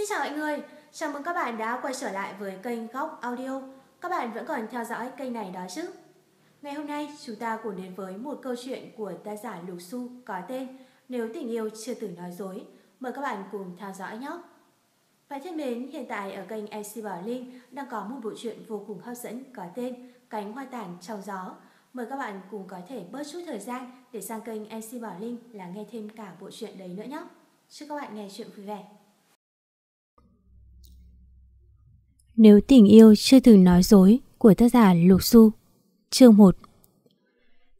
Xin chào mọi người, chào mừng các bạn đã quay trở lại với kênh Góc Audio. Các bạn vẫn còn theo dõi kênh này đó chứ? Ngày hôm nay chúng ta cùng đến với một câu chuyện của tác giả Lục Su có tên Nếu tình yêu chưa từng nói dối. Mời các bạn cùng theo dõi nhé. Và thân mến, hiện tại ở kênh MC Bảo Linh đang có một bộ truyện vô cùng hấp dẫn có tên Cánh hoa tàn trong gió. Mời các bạn cùng có thể bớt chút thời gian để sang kênh MC Bảo Linh là nghe thêm cả bộ truyện đấy nữa nhé. Chúc các bạn nghe chuyện vui vẻ. Nếu tình yêu chưa từng nói dối của tác giả Lục Su Chương 1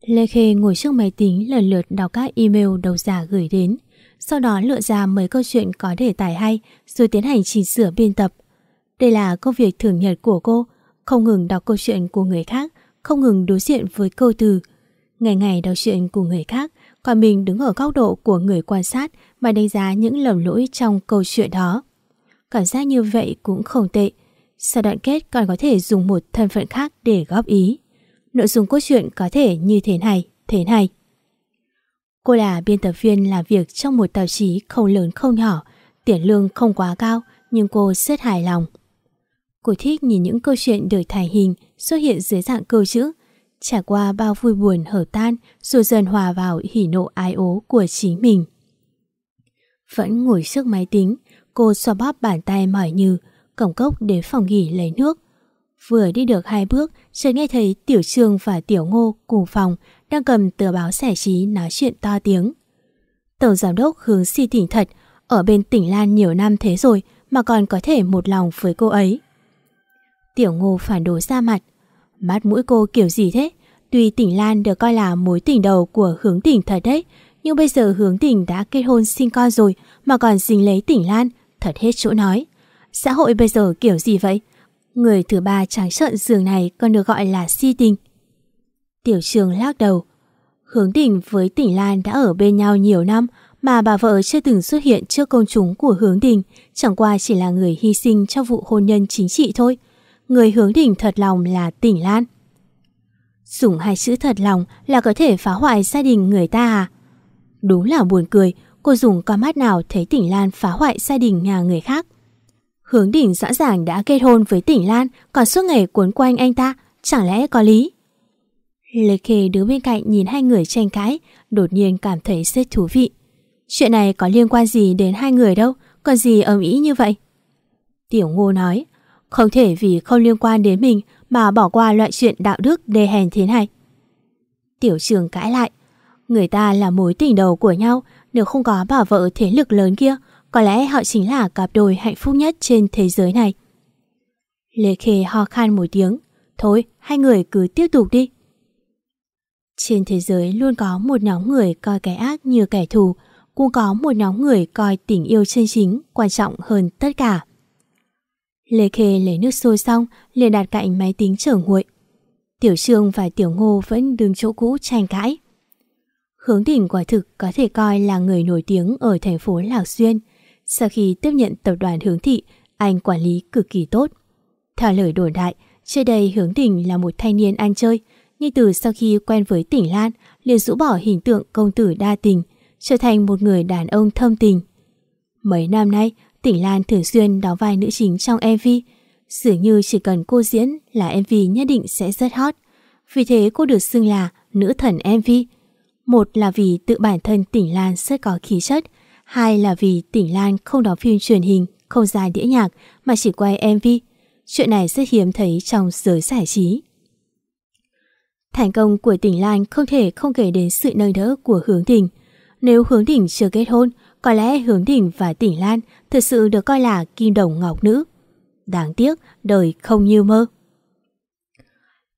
Lê Khê ngồi trước máy tính lần lượt đọc các email đầu giả gửi đến sau đó lựa ra mấy câu chuyện có đề tài hay rồi tiến hành chỉnh sửa biên tập. Đây là công việc thường nhật của cô, không ngừng đọc câu chuyện của người khác, không ngừng đối diện với câu từ. Ngày ngày đọc chuyện của người khác, còn mình đứng ở góc độ của người quan sát mà đánh giá những lầm lỗi trong câu chuyện đó. Cảm giác như vậy cũng không tệ. Sau đoạn kết còn có thể dùng một thân phận khác để góp ý. Nội dung cốt truyện có thể như thế này, thế này. Cô là biên tập viên làm việc trong một tạp chí không lớn không nhỏ, tiền lương không quá cao nhưng cô rất hài lòng. Cô thích nhìn những câu chuyện được thành hình xuất hiện dưới dạng câu chữ, trải qua bao vui buồn hở tan rồi dần hòa vào hỉ nộ ái ố của chính mình. Vẫn ngồi trước máy tính, cô xoa bóp bàn tay mỏi như, cổng cốc đến phòng nghỉ lấy nước. Vừa đi được hai bước, chợt nghe thấy Tiểu Trương và Tiểu Ngô cùng phòng đang cầm tờ báo giải trí nói chuyện to tiếng. Tổng giám đốc hướng si tỉnh thật, ở bên tỉnh Lan nhiều năm thế rồi mà còn có thể một lòng với cô ấy. Tiểu Ngô phản đối ra mặt. Mắt mũi cô kiểu gì thế? Tuy tỉnh Lan được coi là mối tình đầu của hướng tỉnh thật đấy, nhưng bây giờ hướng tỉnh đã kết hôn sinh con rồi mà còn dính lấy tỉnh Lan, thật hết chỗ nói. Xã hội bây giờ kiểu gì vậy? Người thứ ba trắng trợn giường này còn được gọi là si tình. Tiểu trường lắc đầu. Hướng Đình với tỉnh Lan đã ở bên nhau nhiều năm mà bà vợ chưa từng xuất hiện trước công chúng của Hướng Đình, chẳng qua chỉ là người hy sinh cho vụ hôn nhân chính trị thôi. Người Hướng Đình thật lòng là tỉnh Lan. Dùng hai chữ thật lòng là có thể phá hoại gia đình người ta à? Đúng là buồn cười, cô dùng con mắt nào thấy tỉnh Lan phá hoại gia đình nhà người khác. Hướng Đỉnh rõ ràng đã kết hôn với tỉnh Lan còn suốt ngày cuốn quanh anh ta, chẳng lẽ có lý? Lê Khê đứng bên cạnh nhìn hai người tranh cãi, đột nhiên cảm thấy rất thú vị. Chuyện này có liên quan gì đến hai người đâu, còn gì ầm ĩ như vậy? Tiểu Ngô nói, không thể vì không liên quan đến mình mà bỏ qua loại chuyện đạo đức đê hèn thế này. Tiểu trường cãi lại, người ta là mối tình đầu của nhau, nếu không có bà vợ thế lực lớn kia, có lẽ họ chính là cặp đôi hạnh phúc nhất trên thế giới này. Lê Khê ho khan một tiếng, thôi hai người cứ tiếp tục đi. Trên thế giới luôn có một nhóm người coi cái ác như kẻ thù, cũng có một nhóm người coi tình yêu chân chính quan trọng hơn tất cả. Lê Khê lấy nước sôi xong, liền đặt cạnh máy tính trở nguội. Tiểu Trương và Tiểu Ngô vẫn đứng chỗ cũ tranh cãi. Hướng đỉnh quả thực có thể coi là người nổi tiếng ở thành phố Lạc Xuyên. Sau khi tiếp nhận tập đoàn Hướng Thị, anh quản lý cực kỳ tốt. Theo lời đồn đại, trước đây Hướng Đình là một thanh niên ăn chơi, nhưng từ sau khi quen với tỉnh Lan, liền rũ bỏ hình tượng công tử đa tình, trở thành một người đàn ông thâm tình. Mấy năm nay, tỉnh Lan thường xuyên đóng vai nữ chính trong MV, dường như chỉ cần cô diễn là MV nhất định sẽ rất hot. Vì thế cô được xưng là nữ thần MV. Một là vì tự bản thân tỉnh Lan rất có khí chất, hai là vì tỉnh Lan không đóng phim truyền hình, không ra đĩa nhạc mà chỉ quay MV. Chuyện này rất hiếm thấy trong giới giải trí. Thành công của tỉnh Lan không thể không kể đến sự nâng đỡ của Hướng Đình. Nếu Hướng Đình chưa kết hôn, có lẽ Hướng Đình và tỉnh Lan thực sự được coi là kim đồng ngọc nữ. Đáng tiếc, đời không như mơ.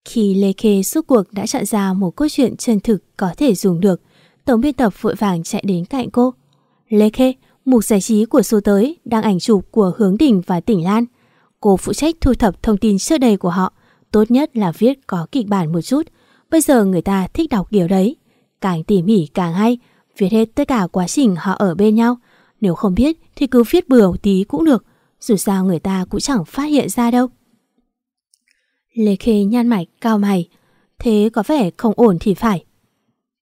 Khi Lê Khê suốt cuộc đã chọn ra một câu chuyện chân thực có thể dùng được, tổng biên tập vội vàng chạy đến cạnh cô. Lê Khê, mục giải trí của số tới đang ảnh chụp của Hướng Đình và tỉnh Lan. Cô phụ trách thu thập thông tin trước đây của họ, tốt nhất là viết có kịch bản một chút, Bây giờ người ta thích đọc điều đấy. Càng tỉ mỉ càng hay, viết hết tất cả quá trình họ ở bên nhau. Nếu không biết thì cứ viết bừa tí cũng được, dù sao người ta cũng chẳng phát hiện ra đâu. Lê Khê nhăn mạch cao mày, thế có vẻ không ổn thì phải.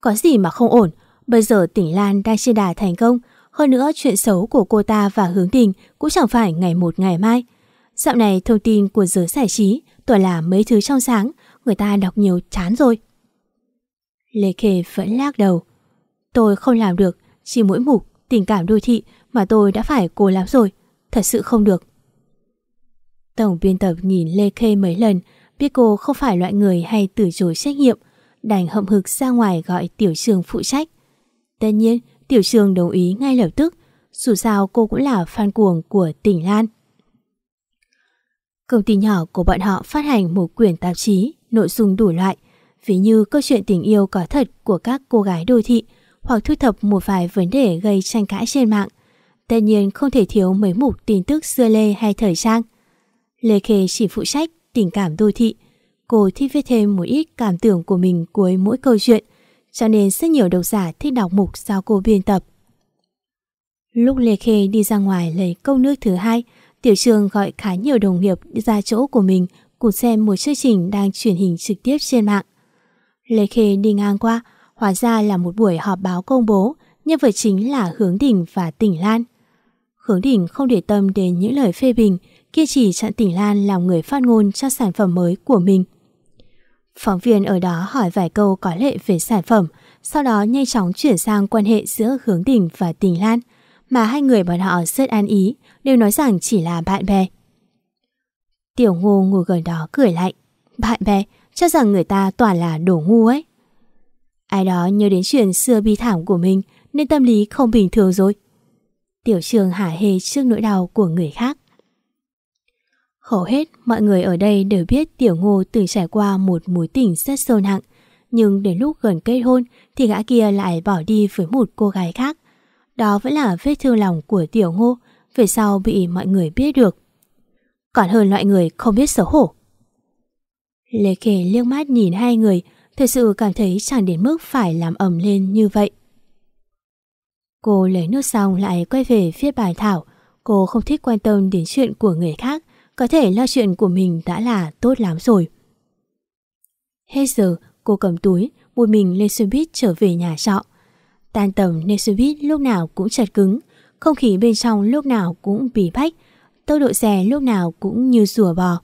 Có gì mà không ổn, bây giờ tỉnh Lan đang trên đà thành công, hơn nữa chuyện xấu của cô ta và hướng đình cũng chẳng phải ngày một ngày mai. Dạo này thông tin của giới giải trí toàn là mấy thứ trong sáng, người ta đọc nhiều chán rồi. Lê Khê vẫn lắc đầu. Tôi không làm được, chỉ mỗi mục tình cảm đô thị mà tôi đã phải cố lắm rồi. Thật sự không được. Tổng biên tập nhìn Lê Khê mấy lần, biết cô không phải loại người hay từ chối trách nhiệm, đành hậm hực ra ngoài gọi Tiểu Trường phụ trách. Tất nhiên, Tiểu Trường đồng ý ngay lập tức, dù sao cô cũng là fan cuồng của tỉnh Lan. Công ty nhỏ của bọn họ phát hành một quyển tạp chí, nội dung đủ loại, ví như câu chuyện tình yêu có thật của các cô gái đô thị, hoặc thu thập một vài vấn đề gây tranh cãi trên mạng. Tất nhiên không thể thiếu mấy mục tin tức xưa lê hay thời trang. Lê Khê chỉ phụ trách tình cảm đô thị. Cô thích viết thêm một ít cảm tưởng của mình cuối mỗi câu chuyện, cho nên rất nhiều độc giả thích đọc mục do cô biên tập. Lúc Lê Khê đi ra ngoài lấy câu nước thứ hai, Tiểu Trường gọi khá nhiều đồng nghiệp ra chỗ của mình cùng xem một chương trình đang truyền hình trực tiếp trên mạng. Lê Khê đi ngang qua, hóa ra là một buổi họp báo công bố, nhân vật chính là Hướng Đình và Tỉnh Lan. Hướng Đình không để tâm đến những lời phê bình, kia chỉ chặn Tỉnh Lan làm người phát ngôn cho sản phẩm mới của mình. Phóng viên ở đó hỏi vài câu có lệ về sản phẩm, sau đó nhanh chóng chuyển sang quan hệ giữa Hướng Đình và Tình Lan, mà hai người bọn họ rất an ý, đều nói rằng chỉ là bạn bè. Tiểu ngô ngồi gần đó cười lạnh. Bạn bè, cho rằng người ta toàn là đồ ngu ấy. Ai đó nhớ đến chuyện xưa bi thảm của mình nên tâm lý không bình thường rồi. Tiểu trường hả hê trước nỗi đau của người khác. Hầu hết mọi người ở đây đều biết Tiểu Ngô từng trải qua một mối tình rất sâu nặng, nhưng đến lúc gần kết hôn thì gã kia lại bỏ đi với một cô gái khác. Đó vẫn là vết thương lòng của Tiểu Ngô, về sau bị mọi người biết được. Còn hơn loại người không biết xấu hổ. Lê Khê liếc mắt nhìn hai người, thật sự cảm thấy chẳng đến mức phải làm ẩm lên như vậy. Cô lấy nước xong lại quay về viết bài thảo. Cô không thích quan tâm đến chuyện của người khác, có thể lo chuyện của mình đã là tốt lắm rồi. Hết giờ, cô cầm túi, một mình lên xe buýt trở về nhà trọ. Tan tầm nên xe buýt lúc nào cũng chặt cứng, không khí bên trong lúc nào cũng bí bách, tốc độ xe lúc nào cũng như rùa bò.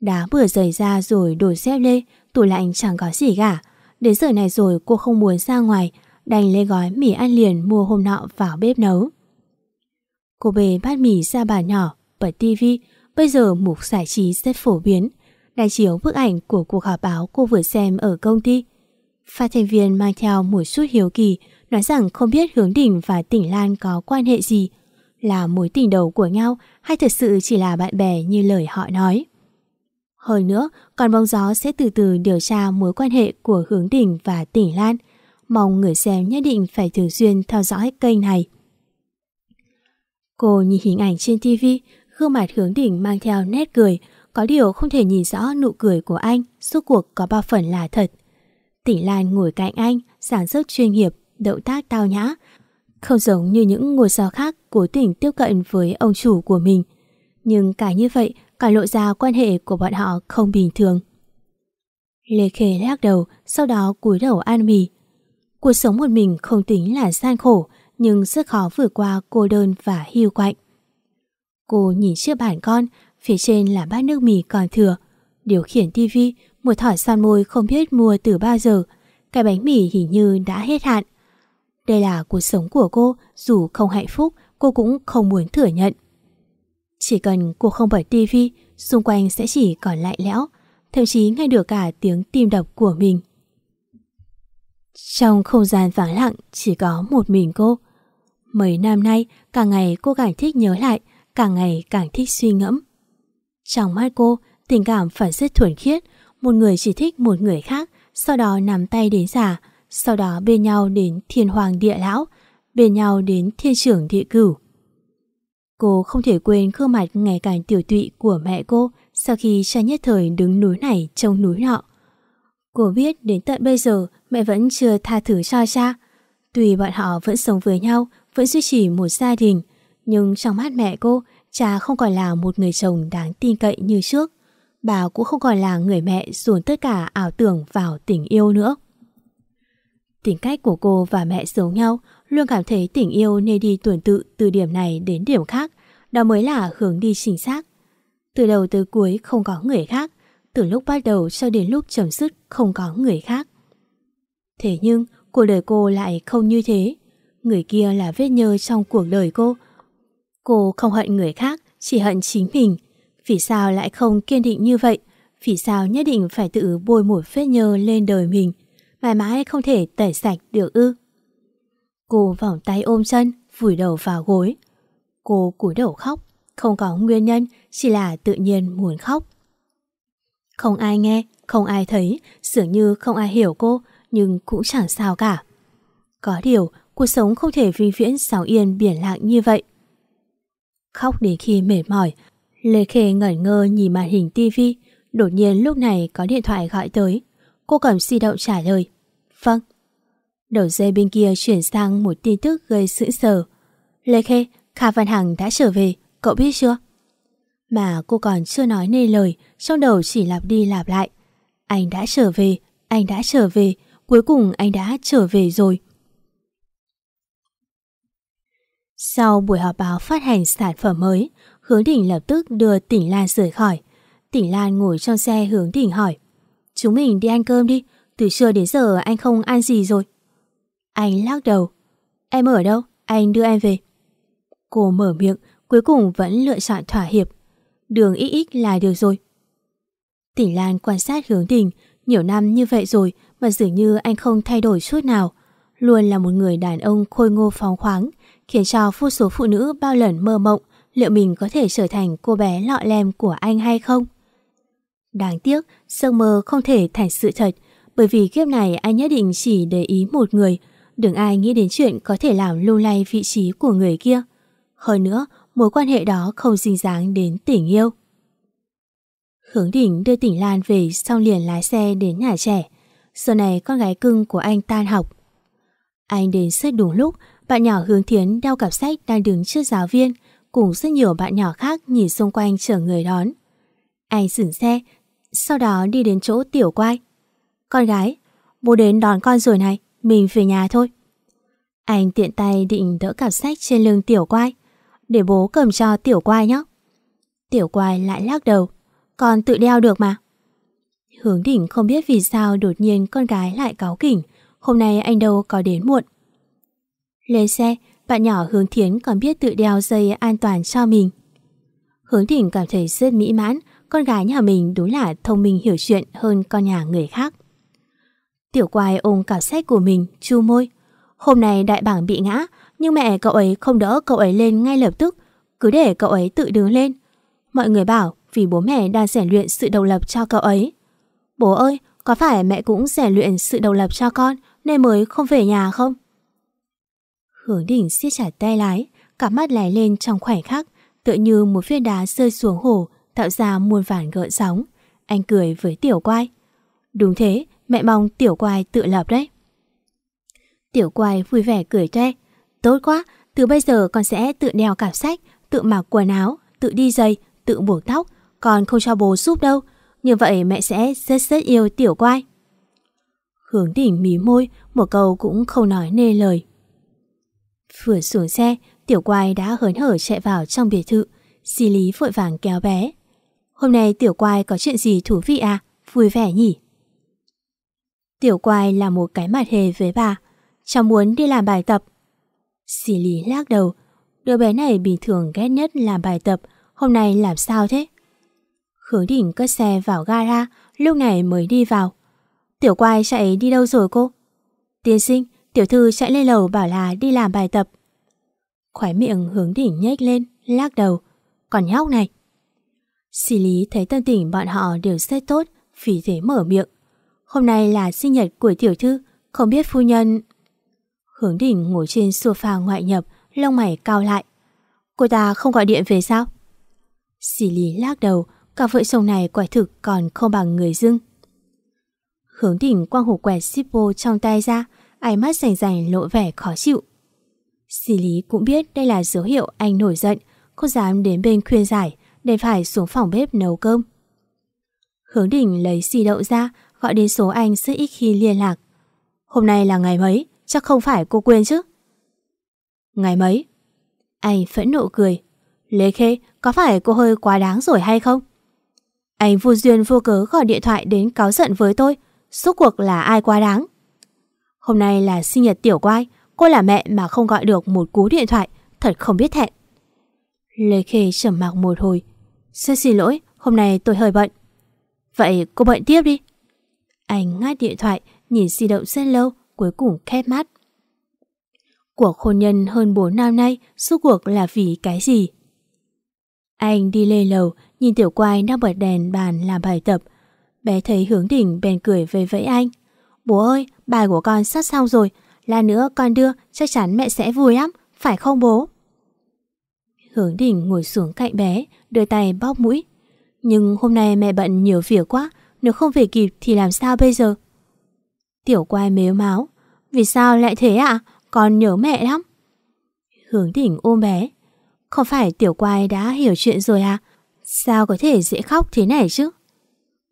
Đá vừa rời ra rồi đổi dép lê, tủ lạnh chẳng có gì cả. Đến giờ này rồi cô không muốn ra ngoài, đành lấy gói mì ăn liền mua hôm nọ vào bếp nấu. Cô bê bát mì ra bàn nhỏ, bật tivi, bây giờ mục giải trí rất phổ biến, Đại chiếu bức ảnh của cuộc họp báo cô vừa xem ở công ty. Phát thanh viên mang theo một chút hiếu kỳ, nói rằng không biết Hướng Đình và Tỉnh Lan có quan hệ gì, là mối tình đầu của nhau hay thật sự chỉ là bạn bè như lời họ nói. Hơn nữa, còn bóng gió sẽ từ từ điều tra mối quan hệ của Hướng Đình và Tỉnh Lan. Mong người xem nhất định phải thường xuyên theo dõi kênh này. Cô nhìn hình ảnh trên TV, gương mặt Hướng đỉnh mang theo nét cười, có điều không thể nhìn rõ nụ cười của anh, suốt cuộc có bao phần là thật. Tỉnh Lan ngồi cạnh anh, sản xuất chuyên nghiệp, động tác tao nhã, không giống như những ngôi sao khác cố tình tiếp cận với ông chủ của mình. Nhưng cả như vậy cả lộ ra quan hệ của bọn họ không bình thường. Lê Khê lắc đầu, sau đó cúi đầu ăn mì. Cuộc sống một mình không tính là gian khổ, nhưng rất khó vượt qua cô đơn và hiu quạnh. Cô nhìn chiếc bàn con, phía trên là bát nước mì còn thừa. Điều khiển tivi, một thỏi son môi không biết mua từ bao giờ. Cái bánh mì hình như đã hết hạn. Đây là cuộc sống của cô, dù không hạnh phúc, cô cũng không muốn thừa nhận. Chỉ cần cô không bật tivi, xung quanh sẽ chỉ còn lạnh lẽo, thậm chí nghe được cả tiếng tim đập của mình. Trong không gian vắng lặng chỉ có một mình cô. Mấy năm nay, càng ngày cô càng thích nhớ lại, càng ngày càng thích suy ngẫm. Trong mắt cô, tình cảm phải rất thuần khiết, một người chỉ thích một người khác, sau đó nắm tay đến già, sau đó bên nhau đến thiên hoàng địa lão, bên nhau đến thiên trưởng địa cửu. Cô không thể quên gương mặt ngày càng tiểu tụy của mẹ cô sau khi cha nhất thời đứng núi này trông núi nọ. Cô biết đến tận bây giờ mẹ vẫn chưa tha thứ cho cha. Tuy bọn họ vẫn sống với nhau, vẫn duy trì một gia đình, nhưng trong mắt mẹ cô, cha không còn là một người chồng đáng tin cậy như trước. Bà cũng không còn là người mẹ dồn tất cả ảo tưởng vào tình yêu nữa. Tính cách của cô và mẹ giống nhau, luôn cảm thấy tình yêu nên đi tuần tự từ điểm này đến điểm khác, đó mới là hướng đi chính xác. Từ đầu tới cuối không có người khác, từ lúc bắt đầu cho đến lúc chấm dứt không có người khác. Thế nhưng, cuộc đời cô lại không như thế. Người kia là vết nhơ trong cuộc đời cô. Cô không hận người khác, chỉ hận chính mình. Vì sao lại không kiên định như vậy? Vì sao nhất định phải tự bôi một vết nhơ lên đời mình? Mãi mãi không thể tẩy sạch được ư? Cô vòng tay ôm chân, vùi đầu vào gối. Cô cúi đầu khóc, không có nguyên nhân, chỉ là tự nhiên muốn khóc. Không ai nghe, không ai thấy, dường như không ai hiểu cô, nhưng cũng chẳng sao cả. Có điều, cuộc sống không thể vinh viễn sáo yên biển lặng như vậy. Khóc đến khi mệt mỏi, Lê Khê ngẩn ngơ nhìn màn hình tivi, đột nhiên lúc này có điện thoại gọi tới. Cô cầm di động trả lời. Vâng. Đầu dây bên kia chuyển sang một tin tức gây sững sờ. Lê Khê, Kha Văn Hằng đã trở về, cậu biết chưa? Mà cô còn chưa nói nên lời, trong đầu chỉ lặp đi lặp lại. Anh đã trở về, anh đã trở về, cuối cùng anh đã trở về rồi. Sau buổi họp báo phát hành sản phẩm mới, Hướng Đình lập tức đưa Tỉnh Lan rời khỏi. Tỉnh Lan ngồi trong xe Hướng Đình hỏi Chúng mình đi ăn cơm đi, từ trưa đến giờ anh không ăn gì rồi. Anh lắc đầu Em ở đâu? Anh đưa em về. Cô mở miệng, cuối cùng vẫn lựa chọn thỏa hiệp. Đường ít ít là được rồi. Tỉnh Lan quan sát hướng đình, nhiều năm như vậy rồi mà dường như anh không thay đổi chút nào. Luôn là một người đàn ông khôi ngô phóng khoáng, khiến cho vô số phụ nữ bao lần mơ mộng liệu mình có thể trở thành cô bé lọ lem của anh hay không. Đáng tiếc, giấc mơ không thể thành sự thật, bởi vì kiếp này anh nhất định chỉ để ý một người, đừng ai nghĩ đến chuyện có thể làm lung lay vị trí của người kia. Hơn nữa, mối quan hệ đó không dính dáng đến tình yêu. Hướng đỉnh đưa tỉnh Lan về xong liền lái xe đến nhà trẻ. Giờ này con gái cưng của anh tan học. Anh đến rất đúng lúc, bạn nhỏ Hướng Thiến đeo cặp sách đang đứng trước giáo viên, cùng rất nhiều bạn nhỏ khác nhìn xung quanh chờ người đón. Anh dừng xe, sau đó đi đến chỗ tiểu quai Con gái, bố đến đón con rồi này, mình về nhà thôi. Anh tiện tay định đỡ cặp sách trên lưng tiểu quai để bố cầm cho tiểu quai nhé. Tiểu quai lại lắc đầu, con tự đeo được mà. Hướng đỉnh không biết vì sao đột nhiên con gái lại cáo kỉnh, hôm nay anh đâu có đến muộn. Lên xe, bạn nhỏ Hướng Thiến còn biết tự đeo dây an toàn cho mình. Hướng đỉnh cảm thấy rất mỹ mãn, con gái nhà mình đúng là thông minh hiểu chuyện hơn con nhà người khác. Tiểu quài ôm cặp sách của mình, chu môi. Hôm nay đại bảng bị ngã, nhưng mẹ cậu ấy không đỡ cậu ấy lên ngay lập tức, cứ để cậu ấy tự đứng lên. Mọi người bảo vì bố mẹ đang rèn luyện sự độc lập cho cậu ấy. Bố ơi, có phải mẹ cũng rèn luyện sự độc lập cho con nên mới không về nhà không? Hướng đỉnh siết chặt tay lái, cả mắt lái lên trong khoảnh khắc, tựa như một viên đá rơi xuống hồ, tạo ra muôn vàn gợn sóng. Anh cười với tiểu quai. Đúng thế, mẹ mong tiểu quai tự lập đấy. Tiểu quai vui vẻ cười tre. Tốt quá, từ bây giờ con sẽ tự đeo cặp sách, tự mặc quần áo, tự đi giày, tự buộc tóc, còn không cho bố giúp đâu. Như vậy mẹ sẽ rất rất yêu tiểu quai. Hướng đỉnh mí môi, một câu cũng không nói nê lời. Vừa xuống xe, tiểu quai đã hớn hở chạy vào trong biệt thự. Di lý vội vàng kéo bé. Hôm nay tiểu quai có chuyện gì thú vị à? Vui vẻ nhỉ? Tiểu quai là một cái mặt hề với bà. Cháu muốn đi làm bài tập. Di lý lắc đầu. Đứa bé này bình thường ghét nhất làm bài tập. Hôm nay làm sao thế? Khướng đỉnh cất xe vào gara, lúc này mới đi vào. Tiểu quai chạy đi đâu rồi cô? Tiên sinh, tiểu thư chạy lên lầu bảo là đi làm bài tập. Khóe miệng hướng đỉnh nhếch lên, lắc đầu. Còn nhóc này. Xì lý thấy tân tỉnh bọn họ đều rất tốt, vì thế mở miệng. Hôm nay là sinh nhật của tiểu thư, không biết phu nhân... Hướng đỉnh ngồi trên sofa ngoại nhập, lông mày cao lại. Cô ta không gọi điện về sao? Xì lý lắc đầu, cả vợ chồng này quả thực còn không bằng người dưng. Hướng đỉnh quang hổ quẹt shippo trong tay ra, ánh mắt rành rành lộ vẻ khó chịu. Xì lý cũng biết đây là dấu hiệu anh nổi giận, không dám đến bên khuyên giải, để phải xuống phòng bếp nấu cơm. Hướng đỉnh lấy xì đậu ra, gọi đến số anh rất ít khi liên lạc. Hôm nay là ngày mấy, chắc không phải cô quên chứ? Ngày mấy? Anh phẫn nộ cười. Lê Khê, có phải cô hơi quá đáng rồi hay không? Anh vô duyên vô cớ gọi điện thoại đến cáo giận với tôi. Suốt cuộc là ai quá đáng? Hôm nay là sinh nhật tiểu quai. Cô là mẹ mà không gọi được một cú điện thoại. Thật không biết thẹn. Lê Khê trầm mặc một hồi. Xin xin lỗi, hôm nay tôi hơi bận. Vậy cô bận tiếp đi. Anh ngắt điện thoại, nhìn di động rất lâu, cuối cùng khép mắt. Cuộc hôn nhân hơn 4 năm nay, suốt cuộc là vì cái gì? Anh đi lên lầu, nhìn tiểu quai đang bật đèn bàn làm bài tập. Bé thấy hướng đỉnh bèn cười về vẫy anh. Bố ơi, bài của con sắp xong rồi. Là nữa con đưa, chắc chắn mẹ sẽ vui lắm, phải không bố? Hướng đỉnh ngồi xuống cạnh bé, đưa tay bóp mũi. Nhưng hôm nay mẹ bận nhiều việc quá, nếu không về kịp thì làm sao bây giờ? Tiểu quai mếu máu. Vì sao lại thế ạ? À? Con nhớ mẹ lắm. Hướng đỉnh ôm bé. Không phải tiểu quai đã hiểu chuyện rồi à? Sao có thể dễ khóc thế này chứ?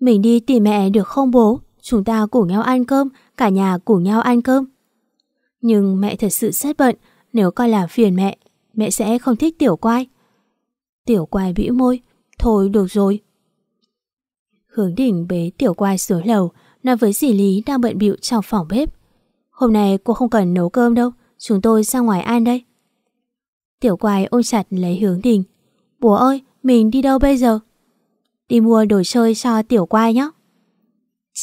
Mình đi tìm mẹ được không bố? Chúng ta cùng nhau ăn cơm, cả nhà cùng nhau ăn cơm. Nhưng mẹ thật sự rất bận, nếu con làm phiền mẹ, mẹ sẽ không thích tiểu quai. Tiểu quai bĩu môi, thôi được rồi. Hướng đỉnh bế tiểu quai xuống lầu, nói với dì Lý đang bận bịu trong phòng bếp. Hôm nay cô không cần nấu cơm đâu, chúng tôi ra ngoài ăn đây. Tiểu quai ôm chặt lấy hướng đình. Bố ơi, mình đi đâu bây giờ? Đi mua đồ chơi cho tiểu quai nhé.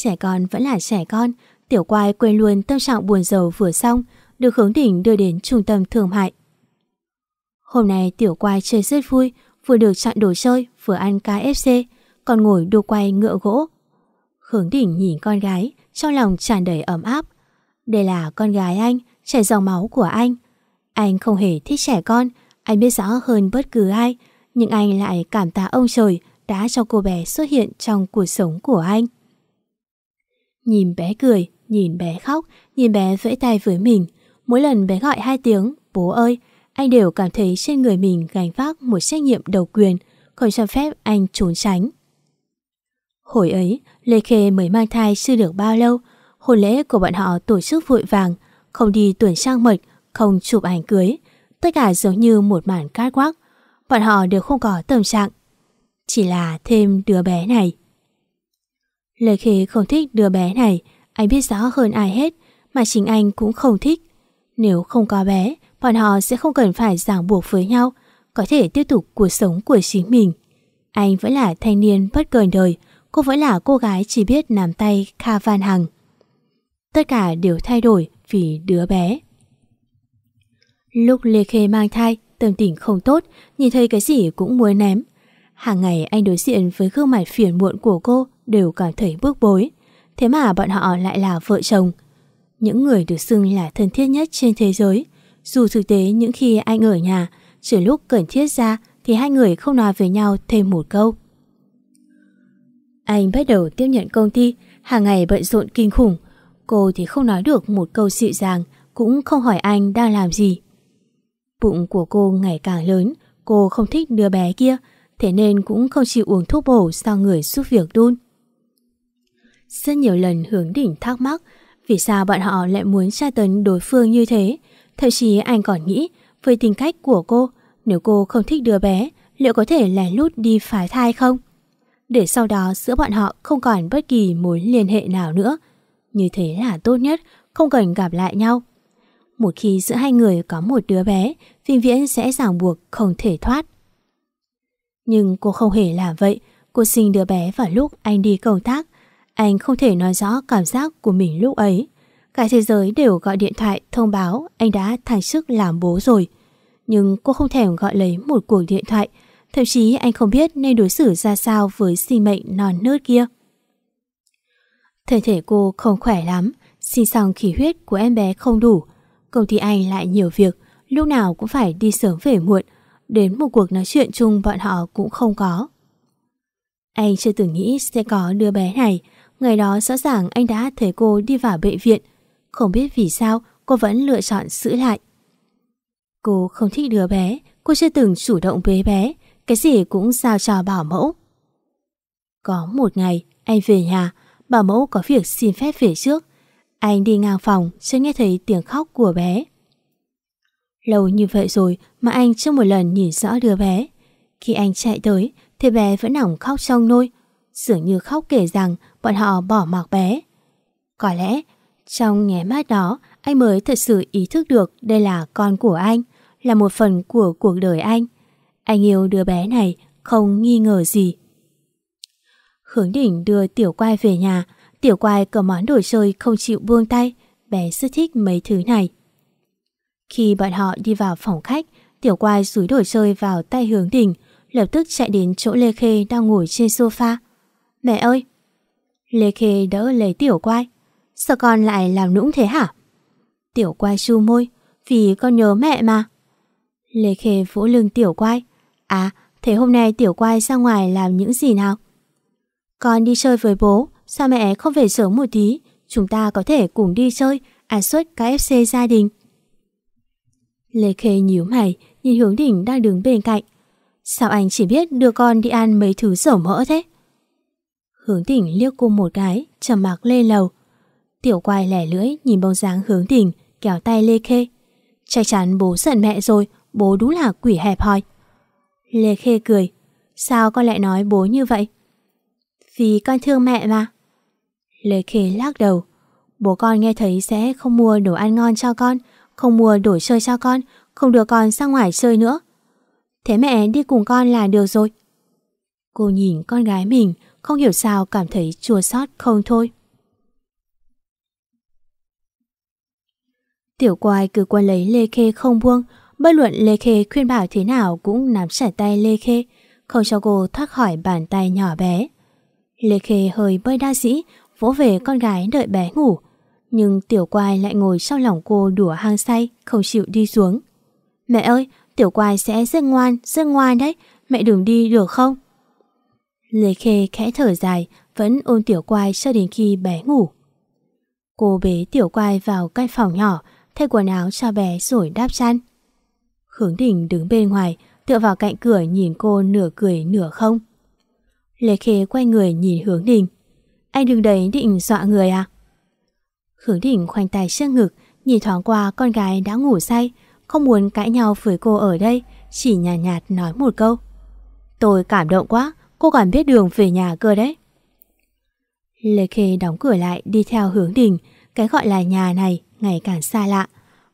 Trẻ con vẫn là trẻ con, tiểu quai quên luôn tâm trạng buồn rầu vừa xong, được hướng đỉnh đưa đến trung tâm thương mại. Hôm nay tiểu quai chơi rất vui, vừa được chọn đồ chơi, vừa ăn KFC, còn ngồi đu quay ngựa gỗ. Hướng đỉnh nhìn con gái, trong lòng tràn đầy ấm áp. Đây là con gái anh, chảy dòng máu của anh. Anh không hề thích trẻ con, anh biết rõ hơn bất cứ ai, nhưng anh lại cảm tạ ông trời đã cho cô bé xuất hiện trong cuộc sống của anh. Nhìn bé cười, nhìn bé khóc, nhìn bé vẫy tay với mình. Mỗi lần bé gọi hai tiếng, bố ơi, anh đều cảm thấy trên người mình gánh vác một trách nhiệm đầu quyền, không cho phép anh trốn tránh. Hồi ấy, Lê Khê mới mang thai chưa được bao lâu, hôn lễ của bọn họ tổ chức vội vàng, không đi tuần trang mật, không chụp ảnh cưới. Tất cả giống như một màn cát quắc. Bọn họ đều không có tâm trạng. Chỉ là thêm đứa bé này. Lê Khê không thích đứa bé này, anh biết rõ hơn ai hết, mà chính anh cũng không thích. Nếu không có bé, bọn họ sẽ không cần phải ràng buộc với nhau, có thể tiếp tục cuộc sống của chính mình. Anh vẫn là thanh niên bất cờ đời, cô vẫn là cô gái chỉ biết nắm tay Kha Van Hằng. Tất cả đều thay đổi vì đứa bé. Lúc Lê Khê mang thai, tâm tình không tốt, nhìn thấy cái gì cũng muốn ném. Hàng ngày anh đối diện với gương mặt phiền muộn của cô đều cảm thấy bước bối. Thế mà bọn họ lại là vợ chồng. Những người được xưng là thân thiết nhất trên thế giới. Dù thực tế những khi anh ở nhà, trừ lúc cần thiết ra thì hai người không nói với nhau thêm một câu. Anh bắt đầu tiếp nhận công ty, hàng ngày bận rộn kinh khủng. Cô thì không nói được một câu dịu dàng, cũng không hỏi anh đang làm gì. Bụng của cô ngày càng lớn, cô không thích đứa bé kia, thế nên cũng không chịu uống thuốc bổ sau người giúp việc đun. Rất nhiều lần hướng đỉnh thắc mắc vì sao bọn họ lại muốn tra tấn đối phương như thế. Thậm chí anh còn nghĩ với tính cách của cô, nếu cô không thích đứa bé, liệu có thể lén lút đi phá thai không? Để sau đó giữa bọn họ không còn bất kỳ mối liên hệ nào nữa. Như thế là tốt nhất, không cần gặp lại nhau. Một khi giữa hai người có một đứa bé, vĩnh viễn sẽ ràng buộc không thể thoát. Nhưng cô không hề làm vậy, cô sinh đứa bé vào lúc anh đi công tác. Anh không thể nói rõ cảm giác của mình lúc ấy. Cả thế giới đều gọi điện thoại thông báo anh đã thành sức làm bố rồi. Nhưng cô không thèm gọi lấy một cuộc điện thoại, thậm chí anh không biết nên đối xử ra sao với sinh mệnh non nớt kia. Thể thể cô không khỏe lắm, sinh xong khí huyết của em bé không đủ. Công ty anh lại nhiều việc, lúc nào cũng phải đi sớm về muộn, đến một cuộc nói chuyện chung bọn họ cũng không có. Anh chưa từng nghĩ sẽ có đứa bé này, ngày đó rõ ràng anh đã thấy cô đi vào bệnh viện, không biết vì sao cô vẫn lựa chọn giữ lại. Cô không thích đứa bé, cô chưa từng chủ động bế bé, cái gì cũng giao cho bảo mẫu. Có một ngày, anh về nhà, bảo mẫu có việc xin phép về trước. Anh đi ngang phòng, chưa nghe thấy tiếng khóc của bé. Lâu như vậy rồi mà anh chưa một lần nhìn rõ đứa bé. Khi anh chạy tới thì bé vẫn nằm khóc trong nôi. Dường như khóc kể rằng bọn họ bỏ mặc bé. Có lẽ trong nhé mắt đó anh mới thật sự ý thức được đây là con của anh, là một phần của cuộc đời anh. Anh yêu đứa bé này không nghi ngờ gì. Hướng đỉnh đưa tiểu quai về nhà, tiểu quai cầm món đồ chơi không chịu buông tay, bé rất thích mấy thứ này. Khi bọn họ đi vào phòng khách, tiểu quai rúi đồ chơi vào tay hướng đỉnh, lập tức chạy đến chỗ Lê Khê đang ngồi trên sofa. Mẹ ơi! Lê Khê đỡ lấy tiểu quai. Sao con lại làm nũng thế hả? Tiểu quai chu môi, vì con nhớ mẹ mà. Lê Khê vỗ lưng tiểu quai. À, thế hôm nay tiểu quai ra ngoài làm những gì nào? Con đi chơi với bố, sao mẹ không về sớm một tí? Chúng ta có thể cùng đi chơi, à suất KFC gia đình. Lê Khê nhíu mày, nhìn hướng đỉnh đang đứng bên cạnh. Sao anh chỉ biết đưa con đi ăn mấy thứ dở mỡ thế? Hướng thỉnh liếc cô một cái, trầm mặc lên lầu. Tiểu quai lẻ lưỡi nhìn bóng dáng hướng thỉnh, kéo tay Lê Khê. Chắc chắn bố giận mẹ rồi, bố đúng là quỷ hẹp hòi. Lê Khê cười. Sao con lại nói bố như vậy? Vì con thương mẹ mà. Lê Khê lắc đầu. Bố con nghe thấy sẽ không mua đồ ăn ngon cho con, không mua đồ chơi cho con, không đưa con ra ngoài chơi nữa. Thế mẹ đi cùng con là được rồi. Cô nhìn con gái mình, không hiểu sao cảm thấy chua xót không thôi. Tiểu quai cứ quân lấy Lê Khê không buông, bất luận Lê Khê khuyên bảo thế nào cũng nắm chặt tay Lê Khê, không cho cô thoát khỏi bàn tay nhỏ bé. Lê Khê hơi bơi đa dĩ, vỗ về con gái đợi bé ngủ. Nhưng tiểu quai lại ngồi sau lòng cô đùa hang say, không chịu đi xuống. Mẹ ơi, tiểu quai sẽ rất ngoan, rất ngoan đấy, mẹ đừng đi được không? Lê Khê khẽ thở dài, vẫn ôm tiểu quai cho đến khi bé ngủ. Cô bế tiểu quai vào căn phòng nhỏ, thay quần áo cho bé rồi đáp chăn. Hướng Đình đứng bên ngoài, tựa vào cạnh cửa nhìn cô nửa cười nửa không. Lê Khê quay người nhìn Hướng Đình. Anh đừng đấy định dọa người à? Hướng Đình khoanh tay trước ngực, nhìn thoáng qua con gái đã ngủ say, không muốn cãi nhau với cô ở đây, chỉ nhạt nhạt nói một câu. Tôi cảm động quá, cô còn biết đường về nhà cơ đấy. Lê Khê đóng cửa lại đi theo hướng đình, cái gọi là nhà này ngày càng xa lạ.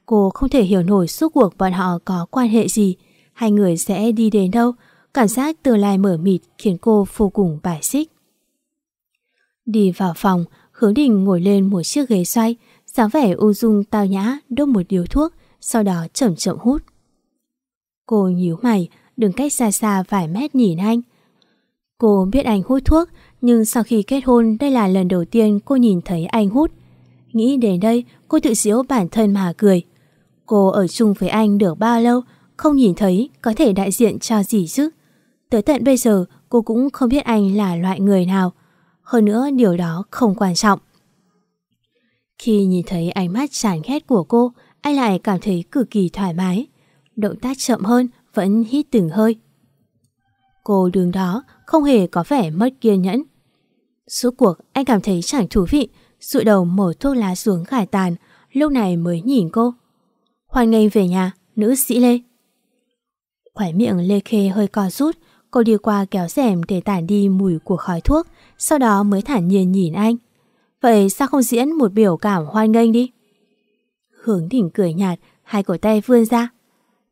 Cô không thể hiểu nổi suốt cuộc bọn họ có quan hệ gì, hai người sẽ đi đến đâu, cảm giác tương lai mở mịt khiến cô vô cùng bài xích. Đi vào phòng, hướng đình ngồi lên một chiếc ghế xoay, dáng vẻ ung dung tao nhã đốt một điếu thuốc, sau đó chậm chậm hút. Cô nhíu mày, đứng cách xa xa vài mét nhìn anh. Cô biết anh hút thuốc, nhưng sau khi kết hôn đây là lần đầu tiên cô nhìn thấy anh hút. Nghĩ đến đây, cô tự giễu bản thân mà cười. Cô ở chung với anh được bao lâu, không nhìn thấy có thể đại diện cho gì chứ. Tới tận bây giờ, cô cũng không biết anh là loại người nào. Hơn nữa, điều đó không quan trọng. Khi nhìn thấy ánh mắt chán ghét của cô, anh lại cảm thấy cực kỳ thoải mái. Động tác chậm hơn, vẫn hít từng hơi. Cô đứng đó, không hề có vẻ mất kiên nhẫn. Suốt cuộc, anh cảm thấy chẳng thú vị, rụi đầu mở thuốc lá xuống khải tàn, lúc này mới nhìn cô. Hoan nghênh về nhà, nữ sĩ Lê. Khỏe miệng Lê Khê hơi co rút, cô đi qua kéo rèm để tản đi mùi của khói thuốc, sau đó mới thản nhiên nhìn anh. Vậy sao không diễn một biểu cảm hoan nghênh đi? Hướng thỉnh cười nhạt, hai cổ tay vươn ra.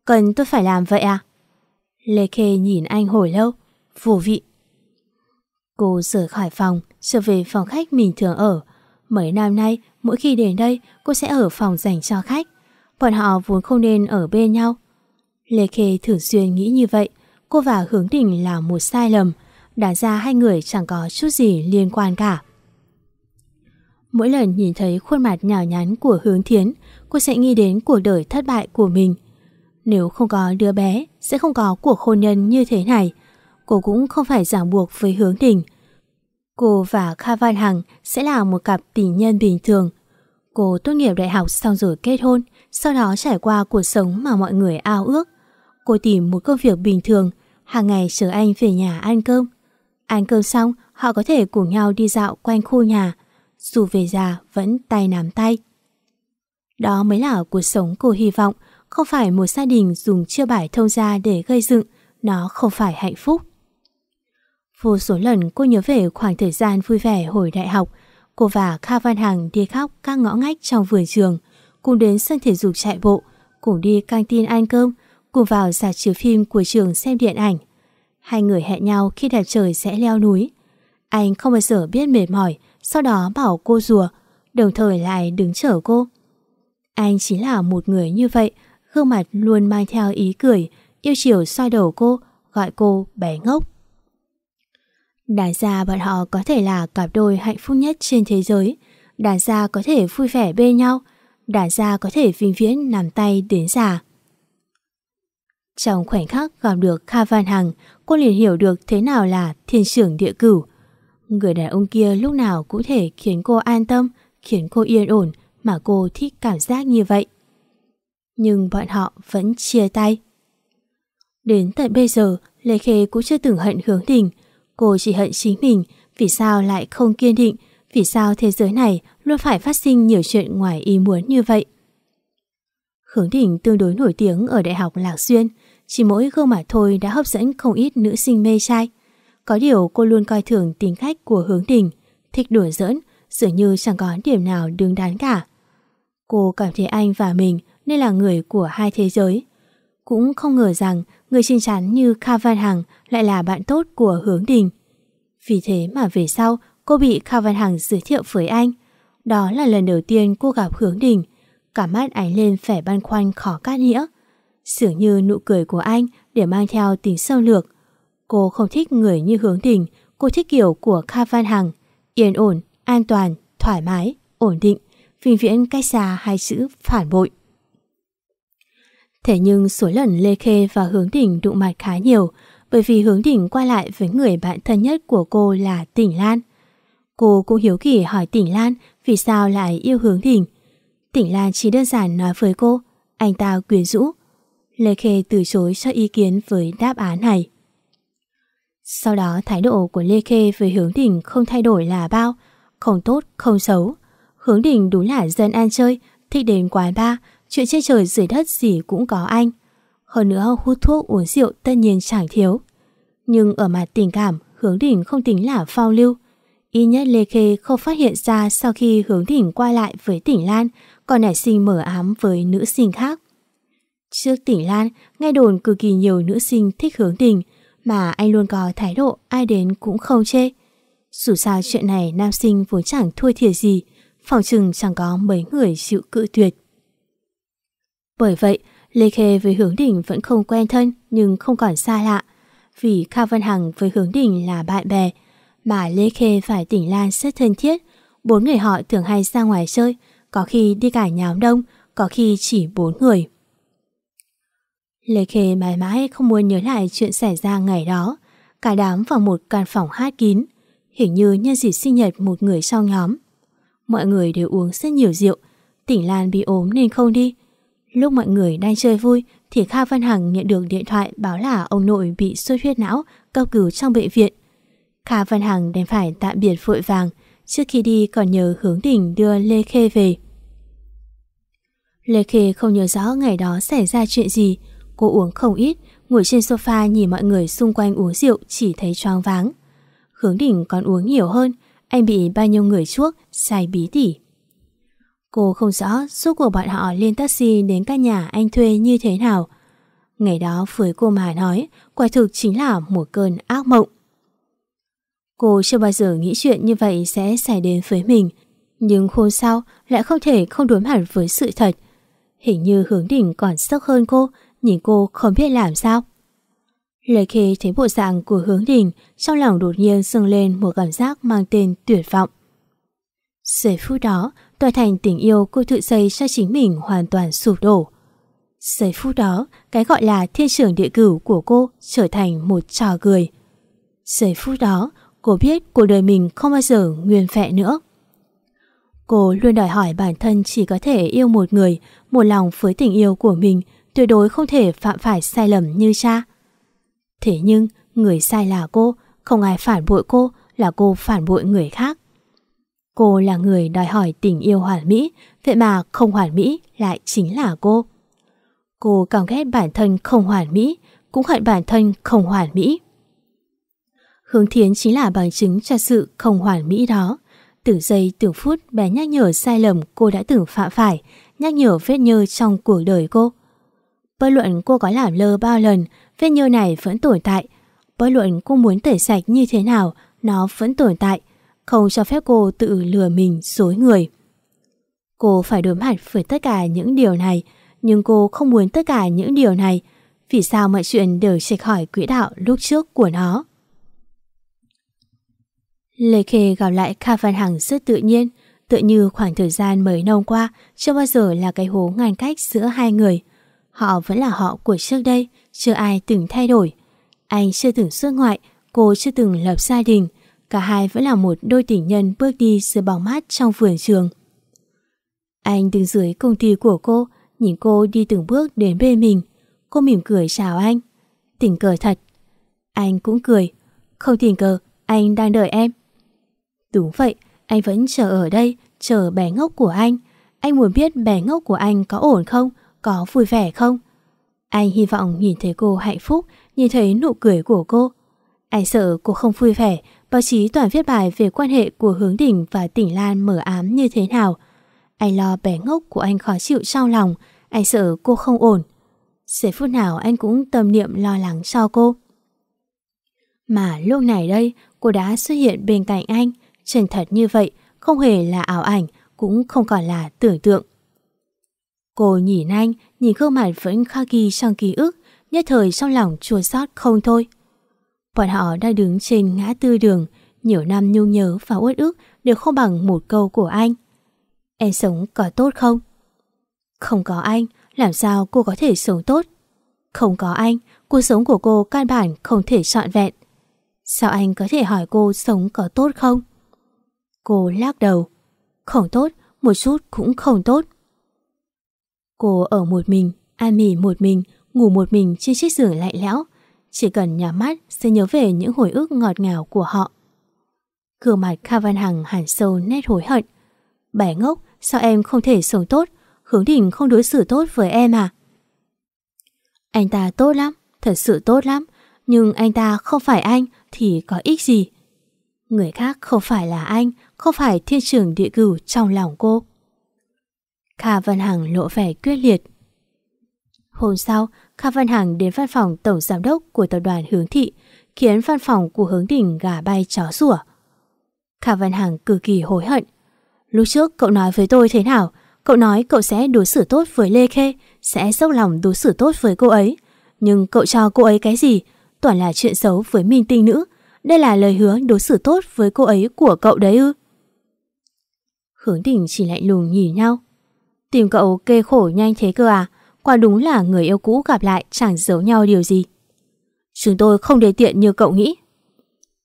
Cần tôi phải làm vậy à? Lê Khê nhìn anh hồi lâu, vô vị. Cô rời khỏi phòng, trở về phòng khách mình thường ở. Mấy năm nay, mỗi khi đến đây, cô sẽ ở phòng dành cho khách. Bọn họ vốn không nên ở bên nhau. Lê Khê thường xuyên nghĩ như vậy, cô và Hướng Đình là một sai lầm, đã ra hai người chẳng có chút gì liên quan cả. Mỗi lần nhìn thấy khuôn mặt nhào nhắn của Hướng Thiến, cô sẽ nghĩ đến cuộc đời thất bại của mình. Nếu không có đứa bé, sẽ không có cuộc hôn nhân như thế này. Cô cũng không phải ràng buộc với Hướng Đình. Cô và Kha Văn Hằng sẽ là một cặp tình nhân bình thường. Cô tốt nghiệp đại học xong rồi kết hôn, sau đó trải qua cuộc sống mà mọi người ao ước. Cô tìm một công việc bình thường, hàng ngày chờ anh về nhà ăn cơm. Ăn cơm xong, họ có thể cùng nhau đi dạo quanh khu nhà, dù về già vẫn tay nắm tay. Đó mới là cuộc sống cô hy vọng, không phải một gia đình dùng chiêu bài thông gia để gây dựng, nó không phải hạnh phúc. Vô số lần cô nhớ về khoảng thời gian vui vẻ hồi đại học, cô và Kha Văn Hằng đi khóc các ngõ ngách trong vườn trường, cùng đến sân thể dục chạy bộ, cùng đi căng tin ăn cơm, cùng vào dạp chiếu phim của trường xem điện ảnh. Hai người hẹn nhau khi đẹp trời sẽ leo núi. Anh không bao giờ biết mệt mỏi, sau đó bảo cô rùa, đồng thời lại đứng chở cô. Anh chính là một người như vậy, gương mặt luôn mang theo ý cười, yêu chiều xoay đầu cô, gọi cô bé ngốc. Đáng ra bọn họ có thể là cặp đôi hạnh phúc nhất trên thế giới. Đáng ra có thể vui vẻ bên nhau. Đáng ra có thể vinh viễn nắm tay đến già. Trong khoảnh khắc gặp được Kha Văn Hằng, cô liền hiểu được thế nào là thiên trưởng địa cửu. Người đàn ông kia lúc nào cũng thể khiến cô an tâm, khiến cô yên ổn mà cô thích cảm giác như vậy. Nhưng bọn họ vẫn chia tay. Đến tận bây giờ, Lê Khê cũng chưa từng hận hướng Đình, Cô chỉ hận chính mình Vì sao lại không kiên định Vì sao thế giới này luôn phải phát sinh nhiều chuyện ngoài ý muốn như vậy? Hướng đỉnh tương đối nổi tiếng ở Đại học Lạc Xuyên Chỉ mỗi gương mặt thôi đã hấp dẫn không ít nữ sinh mê trai. Có điều cô luôn coi thường tính cách của hướng đỉnh Thích đùa giỡn Dường như chẳng có điểm nào đứng đắn cả. Cô cảm thấy anh và mình nên là người của hai thế giới cũng không ngờ rằng người xinh chắn như Kha Văn Hằng lại là bạn tốt của Hướng Đình. Vì thế mà về sau cô bị Kha Văn Hằng giới thiệu với anh. Đó là lần đầu tiên cô gặp Hướng Đình. Cả mắt ánh lên vẻ băn khoăn khó cát nghĩa. Dường như nụ cười của anh để mang theo tính sâu lược. Cô không thích người như Hướng Đình, cô thích kiểu của Kha Văn Hằng. Yên ổn, an toàn, thoải mái, ổn định, vĩnh viễn cách xa hai chữ phản bội. Thế nhưng số lần Lê Khê và Hướng Đỉnh đụng mặt khá nhiều bởi vì Hướng Đỉnh quay lại với người bạn thân nhất của cô là Tỉnh Lan. Cô cũng hiếu kỳ hỏi Tỉnh Lan vì sao lại yêu Hướng Đỉnh. Tỉnh Lan chỉ đơn giản nói với cô anh ta quyến rũ. Lê Khê từ chối cho ý kiến với đáp án này. Sau đó thái độ của Lê Khê với Hướng Đỉnh không thay đổi là bao, không tốt, không xấu. Hướng Đỉnh đúng là dân ăn chơi, thích đến quán bar, Chuyện trên trời dưới đất gì cũng có anh. Hơn nữa, hút thuốc, uống rượu tất nhiên chẳng thiếu. Nhưng ở mặt tình cảm, Hướng đỉnh không tính là phao lưu. Y nhất Lê Khê không phát hiện ra Sau khi hướng đỉnh quay lại với tỉnh Lan, Còn nảy sinh mở ám với nữ sinh khác. Trước tỉnh Lan, Nghe đồn cực kỳ nhiều nữ sinh thích hướng đỉnh, Mà anh luôn có thái độ Ai đến cũng không chê. Dù sao chuyện này nam sinh vốn chẳng thua thiệt gì, Phòng chừng chẳng có mấy người chịu cự tuyệt bởi vậy, Lê Khê với Hướng Đình vẫn không quen thân nhưng không còn xa lạ. Vì Kha vân Hằng với Hướng Đình là bạn bè, mà Lê Khê phải tỉnh Lan rất thân thiết. Bốn người họ thường hay ra ngoài chơi, có khi đi cả nhóm đông, có khi chỉ bốn người. Lê Khê mãi mãi không muốn nhớ lại chuyện xảy ra ngày đó. Cả đám vào một căn phòng hát kín, hình như nhân dịp sinh nhật một người trong nhóm. Mọi người đều uống rất nhiều rượu, tỉnh Lan bị ốm nên không đi, Lúc mọi người đang chơi vui thì Kha Văn Hằng nhận được điện thoại báo là ông nội bị xuất huyết não, cấp cứu trong bệnh viện. Kha Văn Hằng đành phải tạm biệt vội vàng, trước khi đi còn nhờ hướng đỉnh đưa Lê Khê về. Lê Khê không nhớ rõ ngày đó xảy ra chuyện gì, cô uống không ít, ngồi trên sofa nhìn mọi người xung quanh uống rượu chỉ thấy choáng váng. Hướng đỉnh còn uống nhiều hơn, anh bị bao nhiêu người chuốc, sai bí tỉ. Cô không rõ suốt của bọn họ lên taxi đến căn nhà anh thuê như thế nào. Ngày đó với cô mà nói, quả thực chính là một cơn ác mộng. Cô chưa bao giờ nghĩ chuyện như vậy sẽ xảy đến với mình, nhưng hôm sau lại không thể không đối mặt với sự thật. Hình như hướng đỉnh còn sốc hơn cô, nhìn cô không biết làm sao. Lời khi thấy bộ dạng của hướng đỉnh, trong lòng đột nhiên dâng lên một cảm giác mang tên tuyệt vọng. Giây phút đó, tòa thành tình yêu cô tự xây cho chính mình hoàn toàn sụp đổ. Giây phút đó, cái gọi là thiên trường địa cửu của cô trở thành một trò cười. Giây phút đó, cô biết cuộc đời mình không bao giờ nguyên vẹn nữa. Cô luôn đòi hỏi bản thân chỉ có thể yêu một người, một lòng với tình yêu của mình, tuyệt đối không thể phạm phải sai lầm như cha. Thế nhưng, người sai là cô, không ai phản bội cô, là cô phản bội người khác. Cô là người đòi hỏi tình yêu hoàn mỹ, vậy mà không hoàn mỹ lại chính là cô. Cô càng ghét bản thân không hoàn mỹ, cũng hận bản thân không hoàn mỹ. Hướng Thiến chính là bằng chứng cho sự không hoàn mỹ đó. Từng giây từng phút bé nhắc nhở sai lầm cô đã từng phạm phải, nhắc nhở vết nhơ trong cuộc đời cô. Bất luận cô có làm lơ bao lần, vết nhơ này vẫn tồn tại. Bất luận cô muốn tẩy sạch như thế nào, nó vẫn tồn tại, không cho phép cô tự lừa mình dối người. Cô phải đối mặt với tất cả những điều này, nhưng cô không muốn tất cả những điều này. Vì sao mọi chuyện đều chạy khỏi quỹ đạo lúc trước của nó? Lê Khê gặp lại Kha Văn Hằng rất tự nhiên, tự như khoảng thời gian mấy năm qua chưa bao giờ là cái hố ngăn cách giữa hai người. Họ vẫn là họ của trước đây, chưa ai từng thay đổi. Anh chưa từng xuất ngoại, cô chưa từng lập gia đình. Cả hai vẫn là một đôi tình nhân bước đi dưới bóng mát trong vườn trường. Anh đứng dưới công ty của cô, nhìn cô đi từng bước đến bên mình. Cô mỉm cười chào anh. Tình cờ thật. Anh cũng cười. Không tình cờ, anh đang đợi em. Đúng vậy, anh vẫn chờ ở đây, chờ bé ngốc của anh. Anh muốn biết bé ngốc của anh có ổn không, có vui vẻ không. Anh hy vọng nhìn thấy cô hạnh phúc, nhìn thấy nụ cười của cô. Anh sợ cô không vui vẻ, báo chí toàn viết bài về quan hệ của Hướng Đình và Tỉnh Lan mở ám như thế nào. Anh lo bé ngốc của anh khó chịu trong lòng, anh sợ cô không ổn. Giây phút nào anh cũng tâm niệm lo lắng cho cô. Mà lúc này đây, cô đã xuất hiện bên cạnh anh, chân thật như vậy, không hề là ảo ảnh, cũng không còn là tưởng tượng. Cô nhìn anh, nhìn gương mặt vẫn khắc ghi trong ký ức, nhất thời trong lòng chua xót không thôi. Bọn họ đang đứng trên ngã tư đường, nhiều năm nhung nhớ và uất ức đều không bằng một câu của anh. Em sống có tốt không? Không có anh, làm sao cô có thể sống tốt? Không có anh, cuộc sống của cô căn bản không thể trọn vẹn. Sao anh có thể hỏi cô sống có tốt không? Cô lắc đầu. Không tốt, một chút cũng không tốt. Cô ở một mình, an mỉ một mình, ngủ một mình trên chiếc giường lạnh lẽo. Chỉ cần nhắm mắt sẽ nhớ về những hồi ức ngọt ngào của họ. Gương mặt Kha Văn Hằng hẳn sâu nét hối hận. Bé ngốc, sao em không thể sống tốt? Hướng Đình không đối xử tốt với em à? Anh ta tốt lắm, thật sự tốt lắm. Nhưng anh ta không phải anh thì có ích gì? Người khác không phải là anh, không phải thiên trường địa cửu trong lòng cô. Kha Văn Hằng lộ vẻ quyết liệt. Hôm sau, Kha Văn Hằng đến văn phòng tổng giám đốc của tập đoàn Hướng Thị, khiến văn phòng của Hướng Đình gà bay chó sủa. Kha Văn Hằng cực kỳ hối hận. Lúc trước cậu nói với tôi thế nào? Cậu nói cậu sẽ đối xử tốt với Lê Khê, sẽ dốc lòng đối xử tốt với cô ấy. Nhưng cậu cho cô ấy cái gì? Toàn là chuyện xấu với minh tinh nữ. Đây là lời hứa đối xử tốt với cô ấy của cậu đấy ư? Hướng Đình chỉ lạnh lùng nhìn nhau. Tìm cậu kê khổ nhanh thế cơ à? Quả đúng là người yêu cũ gặp lại chẳng giấu nhau điều gì. Chúng tôi không để tiện như cậu nghĩ.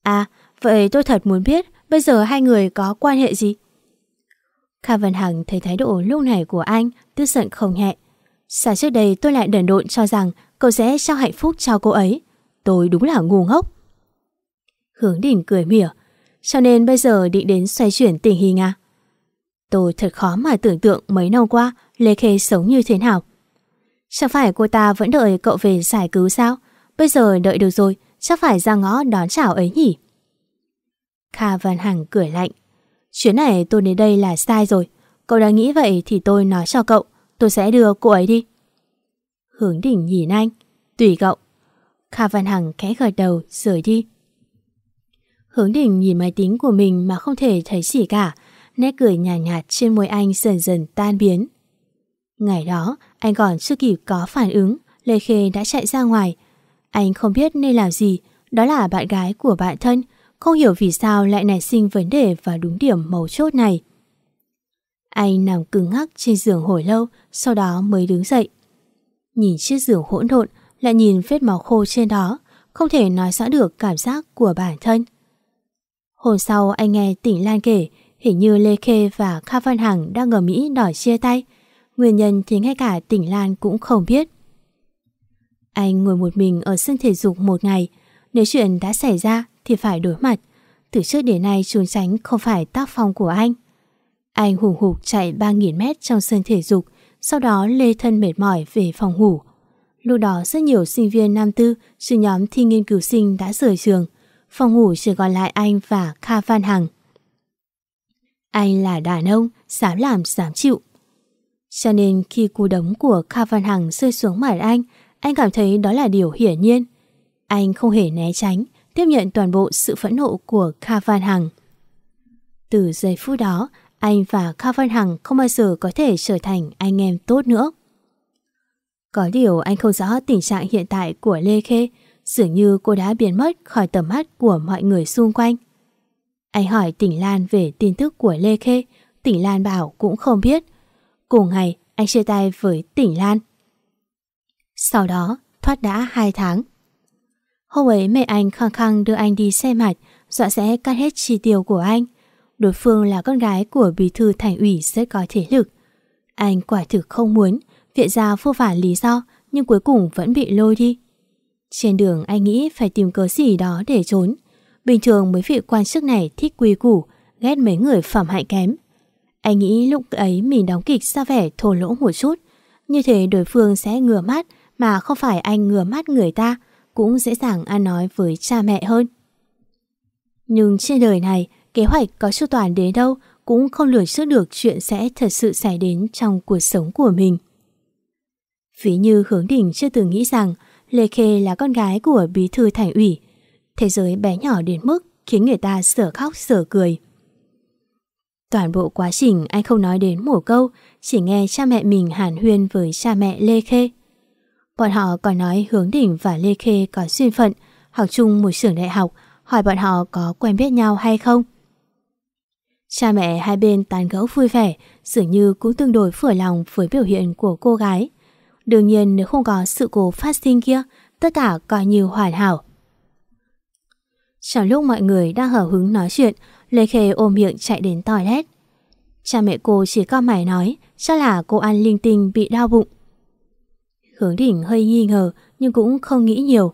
À, vậy tôi thật muốn biết bây giờ hai người có quan hệ gì? Kha Văn Hằng thấy thái độ lúc này của anh tức giận không nhẹ. Sao trước đây tôi lại đần độn cho rằng cậu sẽ trao hạnh phúc cho cô ấy. Tôi đúng là ngu ngốc. Hướng đỉnh cười mỉa. Cho nên bây giờ định đến xoay chuyển tình hình à? Tôi thật khó mà tưởng tượng mấy năm qua Lê Khê sống như thế nào. Chẳng phải cô ta vẫn đợi cậu về giải cứu sao? Bây giờ đợi được rồi, chắc phải ra ngõ đón chào ấy nhỉ? Kha Văn Hằng cười lạnh. Chuyến này tôi đến đây là sai rồi. Cậu đã nghĩ vậy thì tôi nói cho cậu, tôi sẽ đưa cô ấy đi. Hướng đỉnh nhìn anh, tùy cậu. Kha Văn Hằng khẽ gật đầu, rời đi. Hướng đỉnh nhìn máy tính của mình mà không thể thấy gì cả, nét cười nhạt, nhạt trên môi anh dần dần tan biến. Ngày đó, anh còn chưa kịp có phản ứng, Lê Khê đã chạy ra ngoài. Anh không biết nên làm gì, đó là bạn gái của bạn thân, không hiểu vì sao lại nảy sinh vấn đề vào đúng điểm mấu chốt này. Anh nằm cứng ngắc trên giường hồi lâu, sau đó mới đứng dậy. Nhìn chiếc giường hỗn độn, lại nhìn vết máu khô trên đó, không thể nói rõ được cảm giác của bản thân. Hôm sau anh nghe tỉnh Lan kể Hình như Lê Khê và Kha Văn Hằng đang ở Mỹ đòi chia tay. Nguyên nhân thì ngay cả tỉnh Lan cũng không biết. Anh ngồi một mình ở sân thể dục một ngày. Nếu chuyện đã xảy ra thì phải đối mặt. Từ trước đến nay trốn tránh không phải tác phong của anh. Anh hùng hục chạy 3.000 mét trong sân thể dục, sau đó lê thân mệt mỏi về phòng ngủ. Lúc đó rất nhiều sinh viên nam tư sự nhóm thi nghiên cứu sinh đã rời trường. Phòng ngủ chỉ còn lại anh và Kha Phan Hằng. Anh là đàn ông, dám làm, dám chịu. Cho nên khi cú đấm của Kha Văn Hằng rơi xuống mặt anh, anh cảm thấy đó là điều hiển nhiên. Anh không hề né tránh, tiếp nhận toàn bộ sự phẫn nộ của Kha Văn Hằng. Từ giây phút đó, anh và Kha Văn Hằng không bao giờ có thể trở thành anh em tốt nữa. Có điều anh không rõ tình trạng hiện tại của Lê Khê, dường như cô đã biến mất khỏi tầm mắt của mọi người xung quanh. Anh hỏi Tỉnh Lan về tin tức của Lê Khê, Tỉnh Lan bảo cũng không biết. Cùng ngày, anh chia tay với Tỉnh Lan. Sau đó, thoát đã 2 tháng. Hôm ấy mẹ anh khăng khăng đưa anh đi xe mạch, dọa sẽ cắt hết chi tiêu của anh. Đối phương là con gái của bí thư thành ủy rất có thể lực. Anh quả thực không muốn, viện ra vô vàn lý do, nhưng cuối cùng vẫn bị lôi đi. Trên đường anh nghĩ phải tìm cớ gì đó để trốn. Bình thường mấy vị quan chức này thích quy củ, ghét mấy người phẩm hạnh kém. Anh nghĩ lúc ấy mình đóng kịch ra vẻ thô lỗ một chút. Như thế đối phương sẽ ngừa mắt mà không phải anh ngừa mắt người ta, cũng dễ dàng ăn nói với cha mẹ hơn. Nhưng trên đời này, kế hoạch có chu toàn đến đâu cũng không lường trước được chuyện sẽ thật sự xảy đến trong cuộc sống của mình. Ví như hướng đỉnh chưa từng nghĩ rằng Lê Khê là con gái của bí thư thành ủy. Thế giới bé nhỏ đến mức khiến người ta sở khóc sở cười. Toàn bộ quá trình anh không nói đến một câu, chỉ nghe cha mẹ mình hàn huyên với cha mẹ Lê Khê. Bọn họ còn nói Hướng Đỉnh và Lê Khê có duyên phận, học chung một trường đại học, hỏi bọn họ có quen biết nhau hay không. Cha mẹ hai bên tán gẫu vui vẻ, dường như cũng tương đối phở lòng với biểu hiện của cô gái. Đương nhiên nếu không có sự cố phát sinh kia, tất cả coi như hoàn hảo. Trong lúc mọi người đang hở hứng nói chuyện, Lê Khê ôm miệng chạy đến toilet. Cha mẹ cô chỉ cao mày nói chắc là cô ăn linh tinh bị đau bụng. Hướng đỉnh hơi nghi ngờ nhưng cũng không nghĩ nhiều.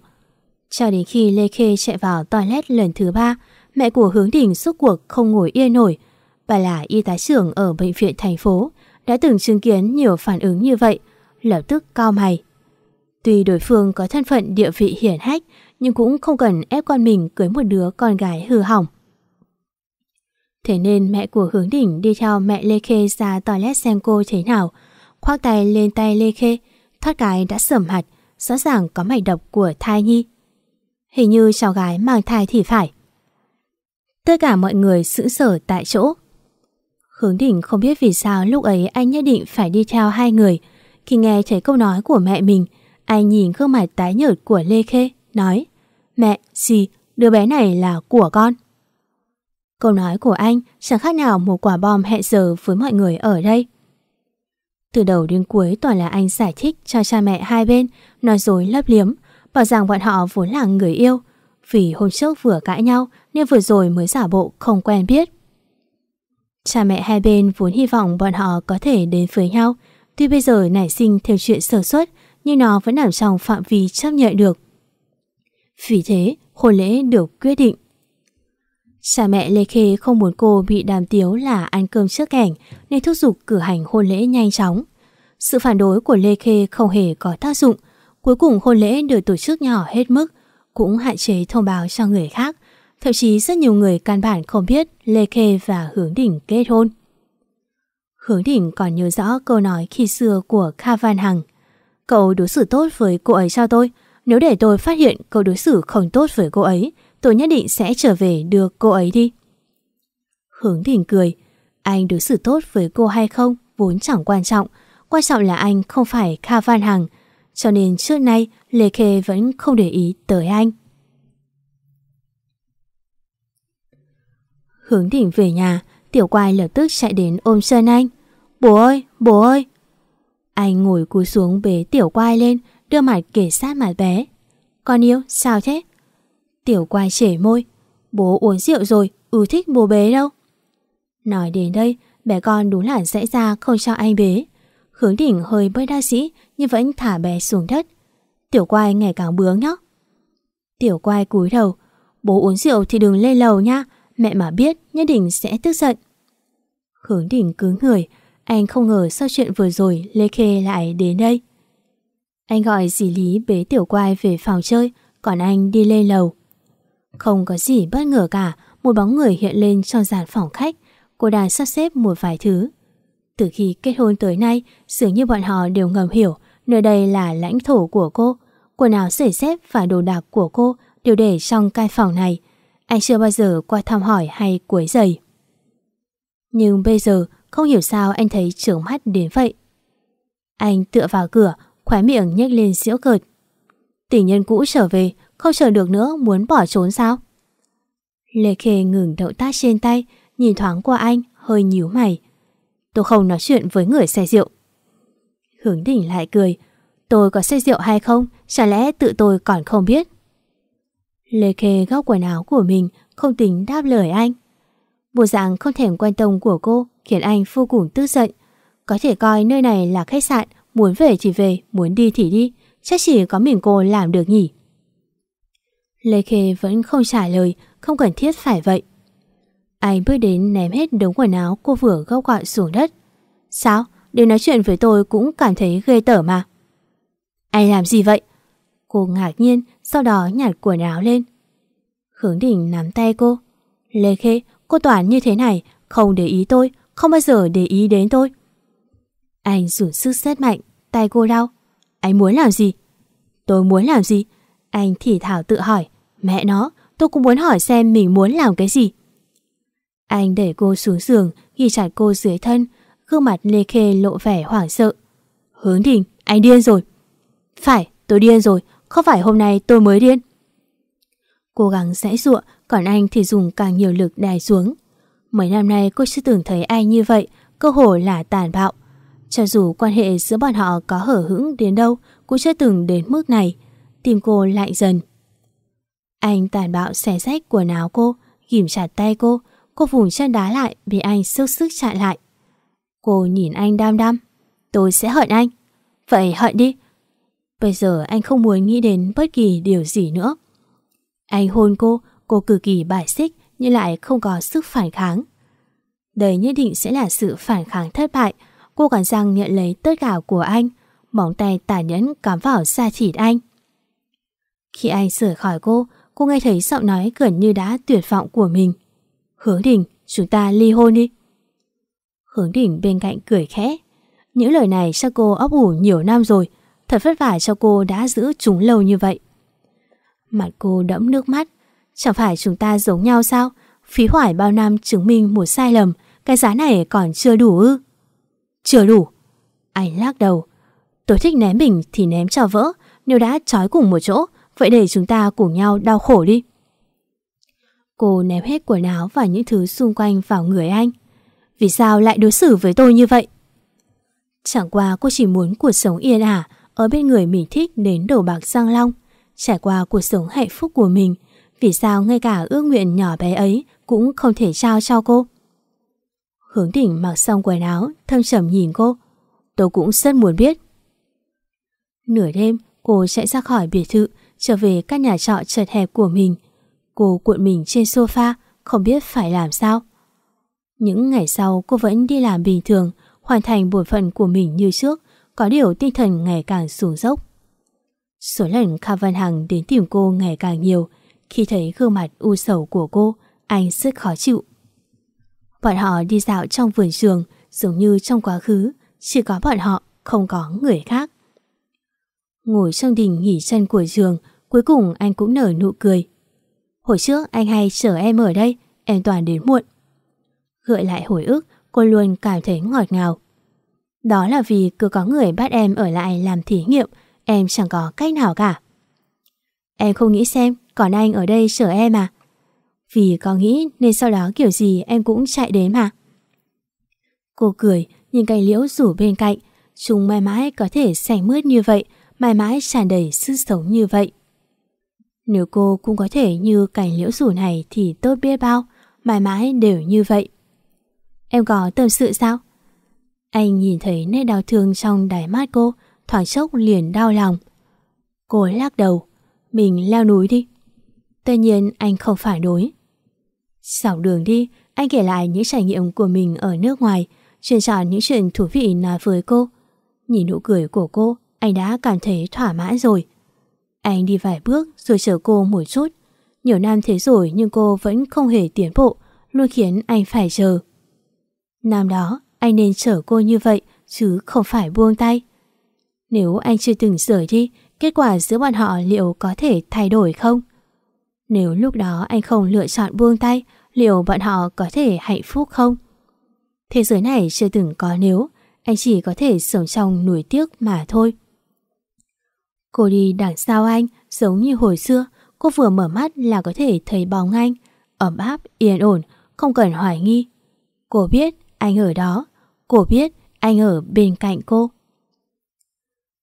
Cho đến khi Lê Khê chạy vào toilet lần thứ ba, mẹ của hướng đỉnh suốt cuộc không ngồi yên nổi. Bà là y tá trưởng ở bệnh viện thành phố, đã từng chứng kiến nhiều phản ứng như vậy, lập tức cao mày. Tuy đối phương có thân phận địa vị hiển hách, nhưng cũng không cần ép con mình cưới một đứa con gái hư hỏng. Thế nên mẹ của hướng đỉnh đi theo mẹ Lê Khê ra toilet xem cô thế nào, khoác tay lên tay Lê Khê, thoát cái đã sẩm hạt, rõ ràng có mảnh độc của thai nhi. Hình như cháu gái mang thai thì phải. Tất cả mọi người sững sở tại chỗ. Hướng đỉnh không biết vì sao lúc ấy anh nhất định phải đi theo hai người. Khi nghe thấy câu nói của mẹ mình, anh nhìn gương mặt tái nhợt của Lê Khê, nói Mẹ, gì, đứa bé này là của con. Câu nói của anh chẳng khác nào một quả bom hẹn giờ với mọi người ở đây. Từ đầu đến cuối toàn là anh giải thích cho cha mẹ hai bên, nói dối lấp liếm, bảo rằng bọn họ vốn là người yêu. Vì hôm trước vừa cãi nhau nên vừa rồi mới giả bộ không quen biết. Cha mẹ hai bên vốn hy vọng bọn họ có thể đến với nhau. Tuy bây giờ nảy sinh theo chuyện sơ suất nhưng nó vẫn nằm trong phạm vi chấp nhận được. Vì thế, hôn lễ được quyết định. Cha mẹ Lê Khê không muốn cô bị đàm tiếu là ăn cơm trước cảnh nên thúc giục cử hành hôn lễ nhanh chóng. Sự phản đối của Lê Khê không hề có tác dụng. Cuối cùng hôn lễ được tổ chức nhỏ hết mức, cũng hạn chế thông báo cho người khác. Thậm chí rất nhiều người căn bản không biết Lê Khê và Hướng Đỉnh kết hôn. Hướng Đỉnh còn nhớ rõ câu nói khi xưa của Kha Văn Hằng. Cậu đối xử tốt với cô ấy cho tôi. Nếu để tôi phát hiện cậu đối xử không tốt với cô ấy, tôi nhất định sẽ trở về đưa cô ấy đi. Hướng thỉnh cười, anh đối xử tốt với cô hay không vốn chẳng quan trọng, quan trọng là anh không phải Kha Văn Hằng, cho nên trước nay Lê Khê vẫn không để ý tới anh. Hướng thỉnh về nhà, tiểu quai lập tức chạy đến ôm chân anh. Bố ơi, bố ơi! Anh ngồi cúi xuống bế tiểu quai lên, đưa mặt kể sát mặt bé. Con yêu, sao thế? Tiểu quài chể môi. Bố uống rượu rồi, ư thích bố bế đâu. Nói đến đây, bé con đúng là dễ ra không cho anh bế. Hướng đỉnh hơi bơi đa sĩ nhưng vẫn thả bé xuống đất. Tiểu quai ngày càng bướng nhóc. Tiểu quai cúi đầu. Bố uống rượu thì đừng lên lầu nha. Mẹ mà biết nhất định sẽ tức giận. Hướng đỉnh cứng người. Anh không ngờ sau chuyện vừa rồi Lê Khê lại đến đây. Anh gọi dì Lý bế tiểu quai về phòng chơi, còn anh đi lên lầu. Không có gì bất ngờ cả, một bóng người hiện lên trong dàn phòng khách. Cô đang sắp xếp một vài thứ. Từ khi kết hôn tới nay, dường như bọn họ đều ngầm hiểu nơi đây là lãnh thổ của cô. Quần áo giày xếp và đồ đạc của cô đều để trong căn phòng này. Anh chưa bao giờ qua thăm hỏi hay quấy giày. Nhưng bây giờ không hiểu sao anh thấy trưởng mắt đến vậy. Anh tựa vào cửa, khóe miệng nhếch lên giễu cợt. Tình nhân cũ trở về, không chờ được nữa muốn bỏ trốn sao? Lê Khê ngừng động tác trên tay, nhìn thoáng qua anh, hơi nhíu mày. Tôi không nói chuyện với người say rượu. Hướng đỉnh lại cười. Tôi có say rượu hay không, chả lẽ tự tôi còn không biết. Lê Khê góc quần áo của mình, không tính đáp lời anh. Bộ dạng không thèm quan tâm của cô khiến anh vô cùng tức giận. Có thể coi nơi này là khách sạn, muốn về thì về, muốn đi thì đi. Chắc chỉ có mình cô làm được nhỉ. Lê Khê vẫn không trả lời, không cần thiết phải vậy. Anh bước đến ném hết đống quần áo cô vừa gốc gọi xuống đất. Sao? Để nói chuyện với tôi cũng cảm thấy ghê tởm mà. Anh làm gì vậy? Cô ngạc nhiên, sau đó nhặt quần áo lên. Hướng đỉnh nắm tay cô. Lê Khê, cô toàn như thế này, không để ý tôi, không bao giờ để ý đến tôi. Anh dùng sức rất mạnh, tay cô đau. Anh muốn làm gì? Tôi muốn làm gì? Anh thì thảo tự hỏi. Mẹ nó, tôi cũng muốn hỏi xem mình muốn làm cái gì. Anh đẩy cô xuống giường, ghi chặt cô dưới thân, gương mặt Lê Khê lộ vẻ hoảng sợ. Hướng đình, anh điên rồi. Phải, tôi điên rồi, không phải hôm nay tôi mới điên. Cố gắng dãy dụa, còn anh thì dùng càng nhiều lực đè xuống. Mấy năm nay cô chưa từng thấy anh như vậy, cơ hồ là tàn bạo. Cho dù quan hệ giữa bọn họ có hở hững đến đâu, cũng chưa từng đến mức này. Tim cô lại dần. Anh tàn bạo xé rách quần áo cô, ghim chặt tay cô, cô vùng chân đá lại bị anh sức sức chặn lại. Cô nhìn anh đam đam. Tôi sẽ hận anh. Vậy hận đi. Bây giờ anh không muốn nghĩ đến bất kỳ điều gì nữa. Anh hôn cô, cô cực kỳ bài xích nhưng lại không có sức phản kháng. Đây nhất định sẽ là sự phản kháng thất bại. Cô cắn răng nhận lấy tất cả của anh, móng tay tàn nhẫn cắm vào da thịt anh. Khi anh rời khỏi cô, cô nghe thấy giọng nói gần như đã tuyệt vọng của mình. Hướng đỉnh chúng ta ly hôn đi. Hướng đỉnh bên cạnh cười khẽ. Những lời này cho cô ấp ủ nhiều năm rồi, thật vất vả cho cô đã giữ chúng lâu như vậy. Mặt cô đẫm nước mắt, chẳng phải chúng ta giống nhau sao? Phí hoài bao năm chứng minh một sai lầm, cái giá này còn chưa đủ ư? Chưa đủ. Anh lắc đầu. Tôi thích ném mình thì ném cho vỡ, nếu đã trói cùng một chỗ, vậy để chúng ta cùng nhau đau khổ đi. Cô ném hết quần áo và những thứ xung quanh vào người anh. Vì sao lại đối xử với tôi như vậy? Chẳng qua cô chỉ muốn cuộc sống yên ả ở bên người mình thích đến đầu bạc sang long. Trải qua cuộc sống hạnh phúc của mình, vì sao ngay cả ước nguyện nhỏ bé ấy cũng không thể trao cho cô? Hướng đỉnh mặc xong quần áo, thâm trầm nhìn cô. Tôi cũng rất muốn biết. Nửa đêm, cô chạy ra khỏi biệt thự, trở về căn nhà trọ chật hẹp của mình. Cô cuộn mình trên sofa, không biết phải làm sao. Những ngày sau cô vẫn đi làm bình thường, hoàn thành bổn phận của mình như trước, có điều tinh thần ngày càng xuống dốc. Số lần Kha Văn Hằng đến tìm cô ngày càng nhiều, khi thấy gương mặt u sầu của cô, anh rất khó chịu. Bọn họ đi dạo trong vườn trường, giống như trong quá khứ, chỉ có bọn họ, không có người khác. Ngồi trong đình nghỉ chân của trường, cuối cùng anh cũng nở nụ cười. Hồi trước anh hay chở em ở đây, em toàn đến muộn. Gợi lại hồi ức, cô luôn cảm thấy ngọt ngào. Đó là vì cứ có người bắt em ở lại làm thí nghiệm, em chẳng có cách nào cả. Em không nghĩ xem, còn anh ở đây chở em à? Vì có nghĩ nên sau đó kiểu gì em cũng chạy đến mà. Cô cười, nhìn cây liễu rủ bên cạnh, chúng mãi mãi có thể xanh mướt như vậy, mãi mãi tràn đầy sức sống như vậy. Nếu cô cũng có thể như cảnh liễu rủ này thì tốt biết bao, mãi mãi đều như vậy. Em có tâm sự sao? Anh nhìn thấy nét đau thương trong đáy mắt cô, thoáng chốc liền đau lòng. Cô lắc đầu, mình leo núi đi. tuy nhiên anh không phản đối. Sảo đường đi, anh kể lại những trải nghiệm của mình ở nước ngoài, truyền trò những chuyện thú vị nói với cô. Nhìn nụ cười của cô, anh đã cảm thấy thỏa mãn rồi. Anh đi vài bước rồi chờ cô một chút. Nhiều năm thế rồi nhưng cô vẫn không hề tiến bộ, luôn khiến anh phải chờ. Năm đó, anh nên chở cô như vậy chứ không phải buông tay. Nếu anh chưa từng rời đi, kết quả giữa bọn họ liệu có thể thay đổi không? Nếu lúc đó anh không lựa chọn buông tay, liệu bọn họ có thể hạnh phúc không? Thế giới này chưa từng có nếu, anh chỉ có thể sống trong nỗi tiếc mà thôi. Cô đi đằng sau anh, giống như hồi xưa, cô vừa mở mắt là có thể thấy bóng anh, ấm áp, yên ổn, không cần hoài nghi. Cô biết anh ở đó, cô biết anh ở bên cạnh cô.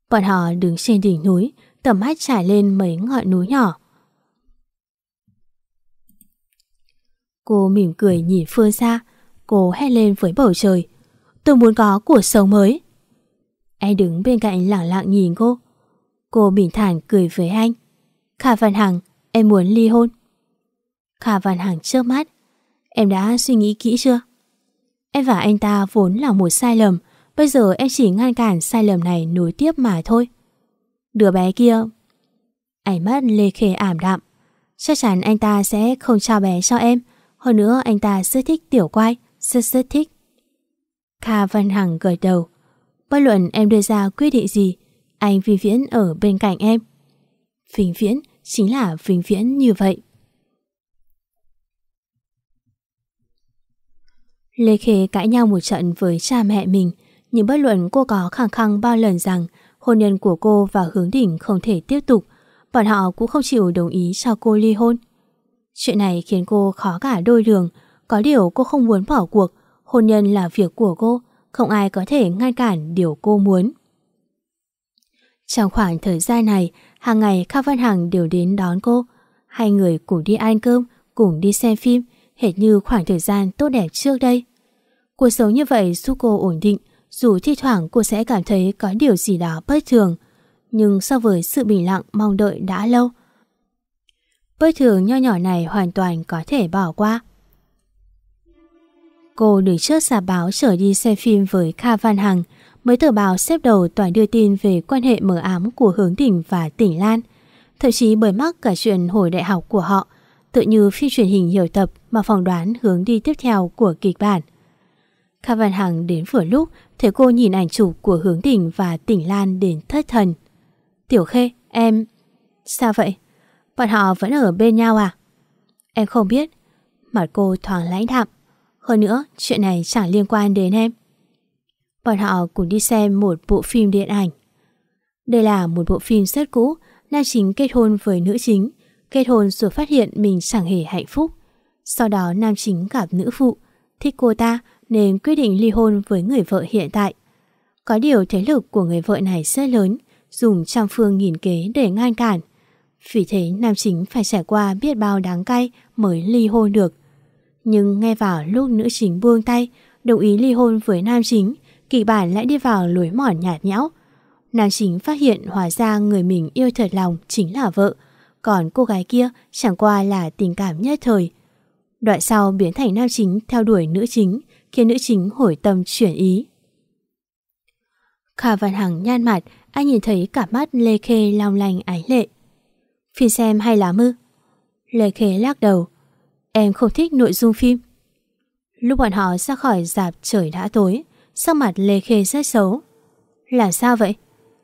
Bọn họ đứng trên đỉnh núi, tầm mắt trải lên mấy ngọn núi nhỏ. Cô mỉm cười nhìn phương xa, cô hét lên với bầu trời. Tôi muốn có cuộc sống mới. Anh đứng bên cạnh lặng lặng nhìn cô. Cô bình thản cười với anh. Khả Văn Hằng, em muốn ly hôn. Khả Văn Hằng trước mắt. Em đã suy nghĩ kỹ chưa? Em và anh ta vốn là một sai lầm. Bây giờ em chỉ ngăn cản sai lầm này nối tiếp mà thôi. Đứa bé kia... Ánh mắt Lê Khê ảm đạm. Chắc chắn anh ta sẽ không trao bé cho em. Hơn nữa anh ta rất thích tiểu quay, rất rất thích. Kha Văn Hằng gật đầu. Bất luận em đưa ra quyết định gì, anh Vinh Viễn ở bên cạnh em. Vinh Viễn chính là Vinh Viễn như vậy. Lê Khê cãi nhau một trận với cha mẹ mình, nhưng bất luận cô có khăng khăng bao lần rằng hôn nhân của cô và Hướng Đỉnh không thể tiếp tục, bọn họ cũng không chịu đồng ý cho cô ly hôn. Chuyện này khiến cô khó cả đôi đường, có điều cô không muốn bỏ cuộc, hôn nhân là việc của cô, không ai có thể ngăn cản điều cô muốn. Trong khoảng thời gian này, hàng ngày Kha Văn Hằng đều đến đón cô. Hai người cùng đi ăn cơm, cùng đi xem phim, hệt như khoảng thời gian tốt đẹp trước đây. Cuộc sống như vậy giúp cô ổn định, dù thi thoảng cô sẽ cảm thấy có điều gì đó bất thường. Nhưng so với sự bình lặng mong đợi đã lâu, bất thường nho nhỏ này hoàn toàn có thể bỏ qua. Cô đứng trước giả báo trở đi xem phim với Kha Văn Hằng, Mấy tờ báo xếp đầu toàn đưa tin về quan hệ mờ ám của Hướng Thỉnh và Tỉnh Lan. Thậm chí bởi mắc cả chuyện hồi đại học của họ, tự như phim truyền hình nhiều tập mà phỏng đoán hướng đi tiếp theo của kịch bản. Kha Văn Hằng đến vừa lúc thấy cô nhìn ảnh chụp của Hướng Thỉnh và Tỉnh Lan đến thất thần. Tiểu Khê, em... Sao vậy? Bọn họ vẫn ở bên nhau à? Em không biết. Mặt cô thoáng lãnh đạm. Hơn nữa, chuyện này chẳng liên quan đến em. Bọn họ cùng đi xem một bộ phim điện ảnh. Đây là một bộ phim rất cũ, nam chính kết hôn với nữ chính, kết hôn rồi phát hiện mình chẳng hề hạnh phúc. Sau đó nam chính gặp nữ phụ, thích cô ta nên quyết định ly hôn với người vợ hiện tại. Có điều thế lực của người vợ này rất lớn, dùng trăm phương nghìn kế để ngăn cản. Vì thế nam chính phải trải qua biết bao đáng cay mới ly hôn được. Nhưng nghe vào lúc nữ chính buông tay, đồng ý ly hôn với nam chính, kỳ bản lại đi vào lối mòn nhạt nhẽo. Nam chính phát hiện hóa ra người mình yêu thật lòng chính là vợ, còn cô gái kia chẳng qua là tình cảm nhất thời. Đoạn sau biến thành nam chính theo đuổi nữ chính, khiến nữ chính hồi tâm chuyển ý. Khả Văn Hằng nhan mặt, anh nhìn thấy cả mắt Lê Khê long lanh ái lệ. Phim xem hay lắm ư? Lê Khê lắc đầu. Em không thích nội dung phim. Lúc bọn họ ra khỏi dạp trời đã tối, Sắc mặt Lê Khê rất xấu. Là sao vậy?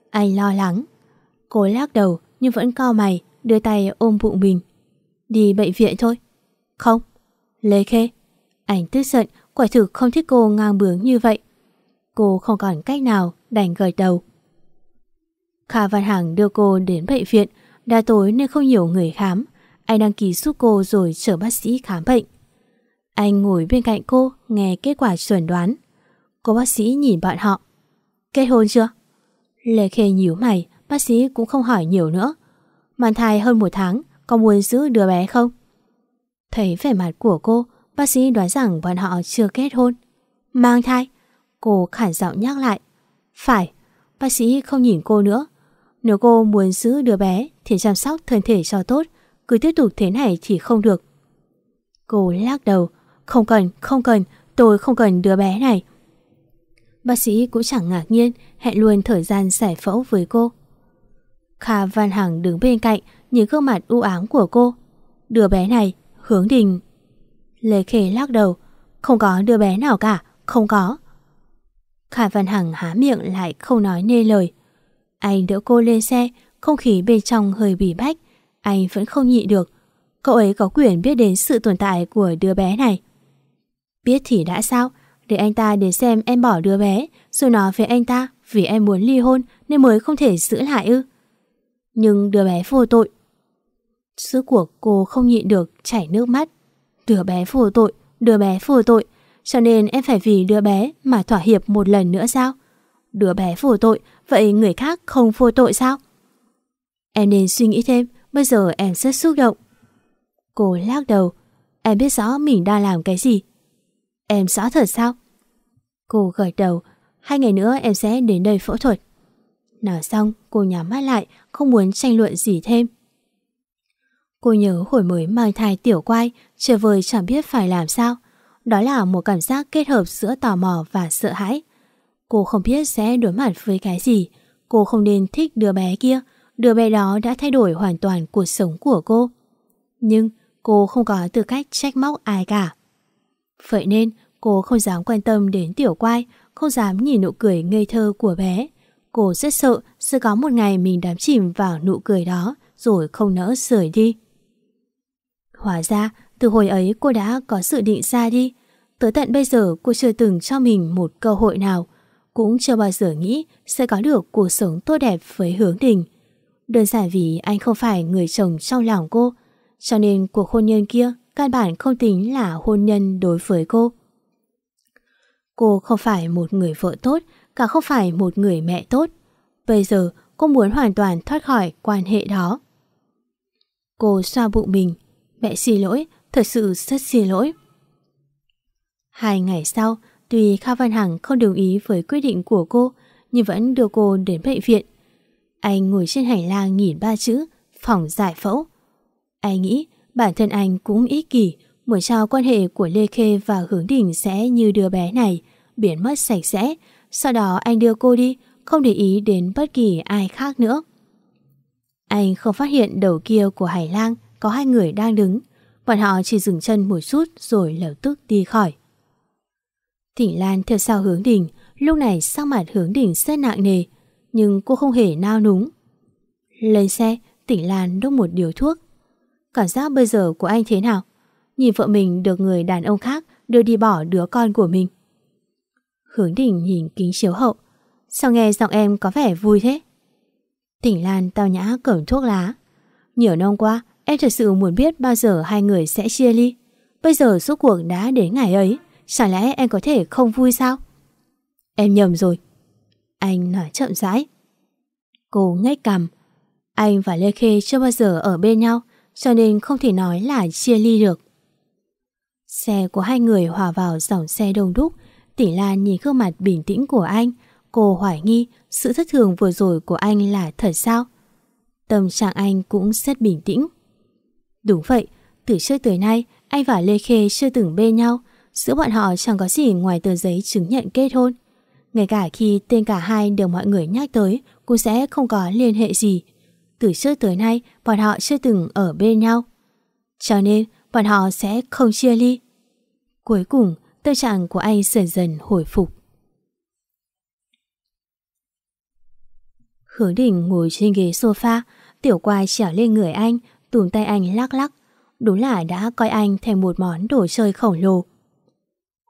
Anh lo lắng. Cô lắc đầu nhưng vẫn cao mày, Đưa tay ôm bụng mình. Đi bệnh viện thôi. Không. Lê Khê. Anh tức giận, Quả thực không thích cô ngang bướng như vậy. Cô không còn cách nào đành gật đầu. Kha Văn Hằng đưa cô đến bệnh viện Đã tối nên không nhiều người khám. Anh đăng ký giúp cô rồi chở bác sĩ khám bệnh. Anh ngồi bên cạnh cô, nghe kết quả chuẩn đoán. Cô bác sĩ nhìn bọn họ. Kết hôn chưa? Lê Khê nhíu mày Bác sĩ cũng không hỏi nhiều nữa. Mang thai hơn một tháng Có muốn giữ đứa bé không? Thấy vẻ mặt của cô Bác sĩ đoán rằng bọn họ chưa kết hôn. Mang thai? Cô khản giọng nhắc lại. Phải, bác sĩ không nhìn cô nữa. Nếu cô muốn giữ đứa bé Thì chăm sóc thân thể cho tốt Cứ tiếp tục thế này thì không được. Cô lắc đầu. Không cần, không cần, tôi không cần đứa bé này. Bác sĩ cũng chẳng ngạc nhiên, hẹn luôn thời gian giải phẫu với cô. Kha Văn Hằng đứng bên cạnh, nhìn gương mặt u ám của cô. Đứa bé này, hướng đình. Lê Khê lắc đầu, không có đứa bé nào cả, không có. Kha Văn Hằng há miệng lại không nói nên lời. Anh đỡ cô lên xe, không khí bên trong hơi bị bách. Anh vẫn không nhịn được. Cậu ấy có quyền biết đến sự tồn tại của đứa bé này. Biết thì đã sao? Để anh ta đến xem em bỏ đứa bé, rồi nói với anh ta vì em muốn ly hôn nên mới không thể giữ lại ư. Nhưng đứa bé vô tội. Sức của cô không nhịn được chảy nước mắt. Đứa bé vô tội, đứa bé vô tội. Cho nên em phải vì đứa bé mà thỏa hiệp một lần nữa sao? Đứa bé vô tội, vậy người khác không vô tội sao? Em nên suy nghĩ thêm, bây giờ em rất xúc động. Cô lắc đầu, em biết rõ mình đang làm cái gì. Em rõ thật sao? Cô gật đầu, hai ngày nữa em sẽ đến đây phẫu thuật. Nói xong, cô nhắm mắt lại, không muốn tranh luận gì thêm. Cô nhớ hồi mới mang thai tiểu quay, trời vời chẳng biết phải làm sao. Đó là một cảm giác kết hợp giữa tò mò và sợ hãi. Cô không biết sẽ đối mặt với cái gì. Cô không nên thích đứa bé kia. Đứa bé đó đã thay đổi hoàn toàn cuộc sống của cô. Nhưng cô không có tư cách trách móc ai cả. Vậy nên cô không dám quan tâm đến tiểu quai, không dám nhìn nụ cười ngây thơ của bé. Cô rất sợ sẽ có một ngày mình đắm chìm vào nụ cười đó rồi không nỡ rời đi. Hóa ra, từ hồi ấy cô đã có sự định ra đi. Tới tận bây giờ cô chưa từng cho mình một cơ hội nào, cũng chưa bao giờ nghĩ sẽ có được cuộc sống tốt đẹp với hướng đình. Đơn giản vì anh không phải người chồng trong lòng cô, cho nên cuộc hôn nhân kia căn bản không tính là hôn nhân đối với cô. Cô không phải một người vợ tốt, cả không phải một người mẹ tốt. Bây giờ cô muốn hoàn toàn thoát khỏi quan hệ đó. Cô xoa bụng mình. Mẹ xin lỗi, thật sự rất xin lỗi. Hai ngày sau, tuy Kha Văn Hằng không đồng ý với quyết định của cô, nhưng vẫn đưa cô đến bệnh viện. Anh ngồi trên hành lang nhìn ba chữ, phòng giải phẫu. Anh nghĩ bản thân anh cũng ích kỷ, muốn cho quan hệ của Lê Khê và Hướng Đình sẽ như đứa bé này, biến mất sạch sẽ. Sau đó anh đưa cô đi, không để ý đến bất kỳ ai khác nữa. Anh không phát hiện đầu kia của Hải Lang có hai người đang đứng. Bọn họ chỉ dừng chân một chút rồi lập tức đi khỏi. Thỉnh Lan theo sau hướng đỉnh, lúc này sắc mặt hướng đỉnh rất nặng nề, nhưng cô không hề nao núng. Lên xe, Tỉnh Lan đốt một điều thuốc. Cảm giác bây giờ của anh thế nào? Nhìn vợ mình được người đàn ông khác đưa đi bỏ đứa con của mình. Hướng đỉnh nhìn kính chiếu hậu. Sao nghe giọng em có vẻ vui thế? Tỉnh Lan tao nhã cởi thuốc lá. Nhiều năm qua, em thật sự muốn biết bao giờ hai người sẽ chia ly. Bây giờ suốt cuộc đã đến ngày ấy, chẳng lẽ em có thể không vui sao? Em nhầm rồi. Anh nói chậm rãi. Cô ngách cằm. Anh và Lê Khê chưa bao giờ ở bên nhau, cho nên không thể nói là chia ly được. Xe của hai người hòa vào dòng xe đông đúc, Tỷ Lan nhìn gương mặt bình tĩnh của anh, cô hoài nghi sự thất thường vừa rồi của anh là thật sao? Tâm trạng anh cũng rất bình tĩnh. Đúng vậy, từ trước tới nay, anh và Lê Khê chưa từng bên nhau, giữa bọn họ chẳng có gì ngoài tờ giấy chứng nhận kết hôn. Ngay cả khi tên cả hai được mọi người nhắc tới, cũng sẽ không có liên hệ gì. Từ trước tới nay, bọn họ chưa từng ở bên nhau. Cho nên, bọn họ sẽ không chia ly. Cuối cùng, tâm trạng của anh dần dần hồi phục. Hướng đỉnh ngồi trên ghế sofa, tiểu quai trèo lên người anh, tùm tay anh lắc lắc. Đúng là đã coi anh thành một món đồ chơi khổng lồ.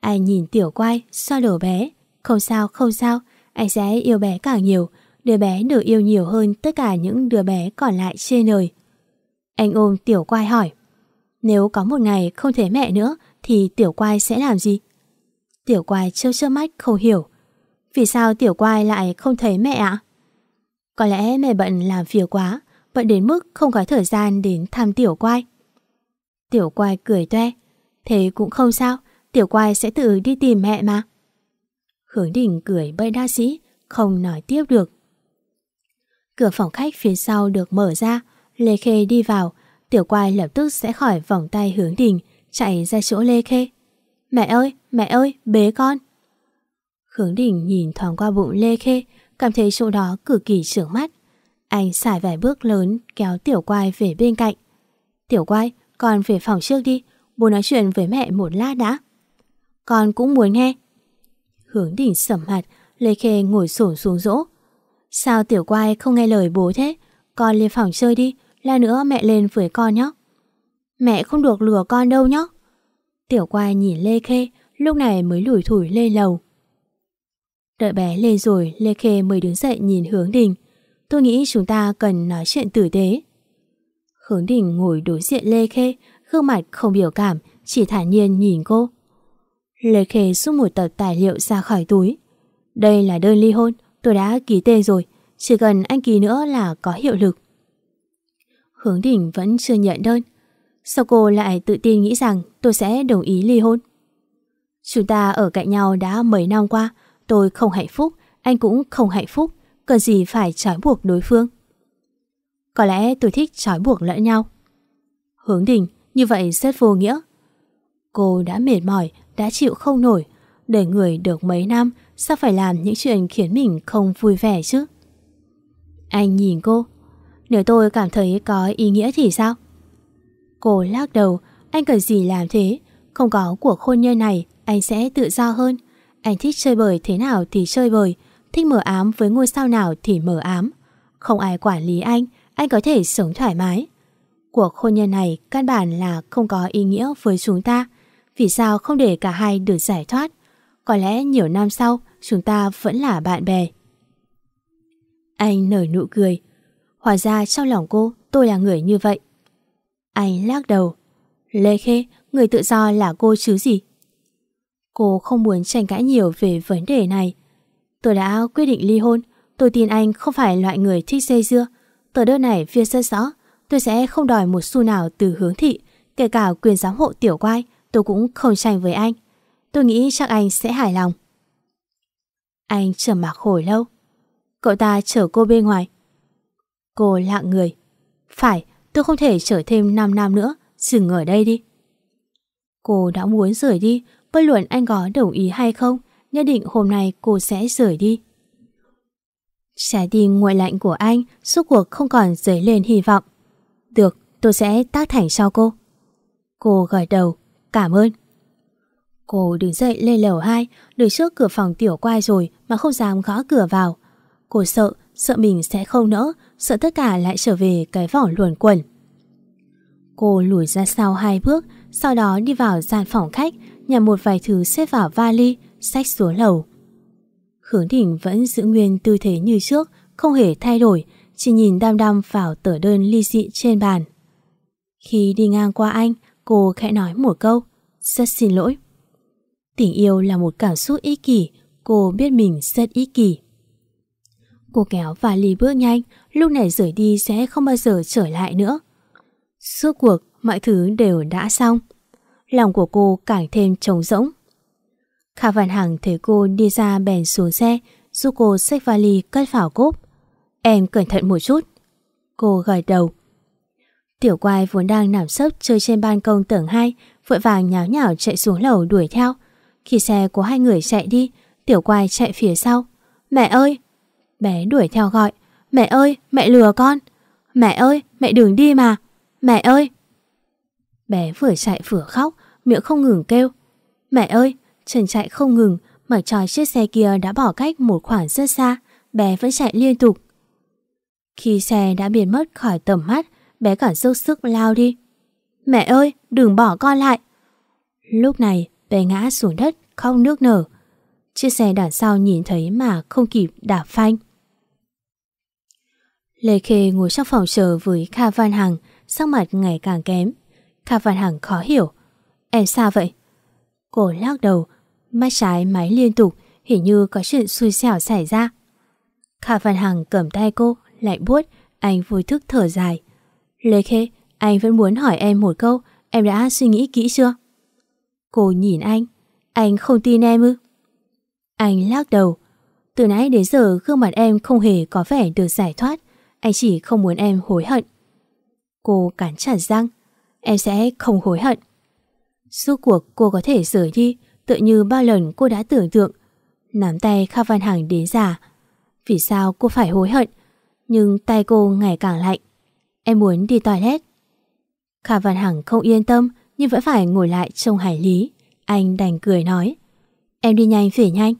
Anh nhìn tiểu quai, so đồ bé. Không sao, không sao, anh sẽ yêu bé càng nhiều. Đứa bé được yêu nhiều hơn tất cả những đứa bé còn lại trên đời. Anh ôm tiểu quai hỏi. Nếu có một ngày không thấy mẹ nữa thì tiểu quai sẽ làm gì? Tiểu quai trêu trơ mắt không hiểu. Vì sao tiểu quai lại không thấy mẹ ạ? Có lẽ mẹ bận làm việc quá, bận đến mức không có thời gian đến thăm tiểu quai. Tiểu quai cười toe. Thế cũng không sao, tiểu quai sẽ tự đi tìm mẹ mà. Hướng đỉnh cười bậy đa sĩ, không nói tiếp được. Cửa phòng khách phía sau được mở ra, Lê Khê đi vào, tiểu quai lập tức sẽ khỏi vòng tay hướng Đình chạy ra chỗ Lê Khê. Mẹ ơi, mẹ ơi, bế con. Hướng Đình nhìn thoáng qua bụng Lê Khê, cảm thấy chỗ đó cực kỳ trưởng mắt. Anh xài vài bước lớn kéo tiểu quai về bên cạnh. Tiểu quai, con về phòng trước đi, bố nói chuyện với mẹ một lát đã. Con cũng muốn nghe. Hướng đỉnh sầm mặt, Lê Khê ngồi sổn xuống rỗ. Sao tiểu quai không nghe lời bố thế? Con lên phòng chơi đi, la nữa mẹ lên với con nhé. Mẹ không được lừa con đâu nhé. Tiểu quai nhìn Lê Khê, lúc này mới lủi thủi lên lầu. Đợi bé lên rồi, Lê Khê mới đứng dậy nhìn hướng đình. Tôi nghĩ chúng ta cần nói chuyện tử tế. Hướng đình ngồi đối diện Lê Khê, gương mặt không biểu cảm, chỉ thản nhiên nhìn cô. Lê Khê rút một tập tài liệu ra khỏi túi. Đây là đơn ly hôn, tôi đã ký tên rồi, chỉ cần anh ký nữa là có hiệu lực. Hướng đỉnh vẫn chưa nhận đơn. Sao cô lại tự tin nghĩ rằng tôi sẽ đồng ý ly hôn? Chúng ta ở cạnh nhau đã mấy năm qua, tôi không hạnh phúc, anh cũng không hạnh phúc, cần gì phải trói buộc đối phương. Có lẽ tôi thích trói buộc lẫn nhau. Hướng đình, như vậy rất vô nghĩa. Cô đã mệt mỏi, đã chịu không nổi, để người được mấy năm, sao phải làm những chuyện khiến mình không vui vẻ chứ? Anh nhìn cô, nếu tôi cảm thấy có ý nghĩa thì sao? Cô lắc đầu, anh cần gì làm thế? Không có cuộc hôn nhân này, anh sẽ tự do hơn. Anh thích chơi bời thế nào thì chơi bời, thích mở ám với ngôi sao nào thì mở ám. Không ai quản lý anh, anh có thể sống thoải mái. Cuộc hôn nhân này căn bản là không có ý nghĩa với chúng ta. Vì sao không để cả hai được giải thoát? Có lẽ nhiều năm sau chúng ta vẫn là bạn bè. Anh nở nụ cười. Hóa ra trong lòng cô tôi là người như vậy. Anh lắc đầu. Lê Khê, người tự do là cô chứ gì? Cô không muốn tranh cãi nhiều về vấn đề này. Tôi đã quyết định ly hôn. Tôi tin anh không phải loại người thích dây dưa. Tờ đơn này viết rất rõ. Tôi sẽ không đòi một xu nào từ hướng thị. Kể cả quyền giám hộ tiểu quai, tôi cũng không tranh với anh. Tôi nghĩ chắc anh sẽ hài lòng. Anh trầm mặc hồi lâu. Cậu ta chở cô bên ngoài. Cô lặng người. Phải, tôi không thể chở thêm 5 năm nữa. Dừng ở đây đi. Cô đã muốn rời đi, bất luận anh có đồng ý hay không, nhất định hôm nay cô sẽ rời đi. Trái tim nguội lạnh của anh suốt cuộc không còn dấy lên hy vọng. Được, tôi sẽ tác thành cho cô. Cô gật đầu, cảm ơn. Cô đứng dậy lên lầu 2, đứng trước cửa phòng tiểu quai rồi mà không dám gõ cửa vào. Cô sợ, sợ mình sẽ không nỡ, sợ tất cả lại trở về cái vỏ luồn quẩn. Cô lùi ra sau hai bước, sau đó đi vào gian phòng khách, nhặt một vài thứ xếp vào vali, xách xuống lầu. Hướng thịnh vẫn giữ nguyên tư thế như trước, không hề thay đổi, chỉ nhìn đăm đăm vào tờ đơn ly dị trên bàn. Khi đi ngang qua anh, cô khẽ nói một câu, rất xin lỗi. Tình yêu là một cảm xúc ích kỷ, cô biết mình rất ích kỷ. Cô kéo và bước nhanh, lúc này rời đi sẽ không bao giờ trở lại nữa. Suốt cuộc, mọi thứ đều đã xong. Lòng của cô càng thêm trống rỗng. Khả Văn Hằng thấy cô đi ra bèn xuống xe, giúp cô xách vali cất vào cốp. Em cẩn thận một chút. Cô gật đầu. Tiểu quai vốn đang nằm sấp chơi trên ban công tầng 2, vội vàng nháo nhảo chạy xuống lầu đuổi theo. Khi xe của hai người chạy đi, tiểu quai chạy phía sau. Mẹ ơi! Bé đuổi theo gọi. Mẹ ơi! Mẹ lừa con! Mẹ ơi! Mẹ đừng đi mà! Mẹ ơi! Bé vừa chạy vừa khóc, miệng không ngừng kêu. Mẹ ơi! Trần chạy không ngừng, mà cho chiếc xe kia đã bỏ cách một khoảng rất xa, bé vẫn chạy liên tục. Khi xe đã biến mất khỏi tầm mắt, bé cả dốc sức lao đi. Mẹ ơi, đừng bỏ con lại. Lúc này, bé ngã xuống đất, khóc nước nở. Chiếc xe đằng sau nhìn thấy mà không kịp đạp phanh. Lê Khê ngồi trong phòng chờ với Kha Văn Hằng, sắc mặt ngày càng kém. Kha Văn Hằng khó hiểu. Em sao vậy? Cô lắc đầu, mắt trái máy liên tục, hình như có chuyện xui xẻo xảy ra. Kha Văn Hằng cầm tay cô, lạnh buốt, anh vui thức thở dài. Lê Khê, anh vẫn muốn hỏi em một câu, em đã suy nghĩ kỹ chưa? Cô nhìn anh, anh không tin em ư? Anh lắc đầu. Từ nãy đến giờ gương mặt em không hề có vẻ được giải thoát, anh chỉ không muốn em hối hận. Cô cắn chặt răng, em sẽ không hối hận. Suốt cuộc cô có thể rời đi, tự như bao lần cô đã tưởng tượng. Nắm tay Kha Văn Hằng đến giả. Vì sao cô phải hối hận? Nhưng tay cô ngày càng lạnh. Em muốn đi toilet. Kha Văn Hằng không yên tâm nhưng vẫn phải ngồi lại trông hải lý. Anh đành cười nói. Em đi nhanh về nhanh.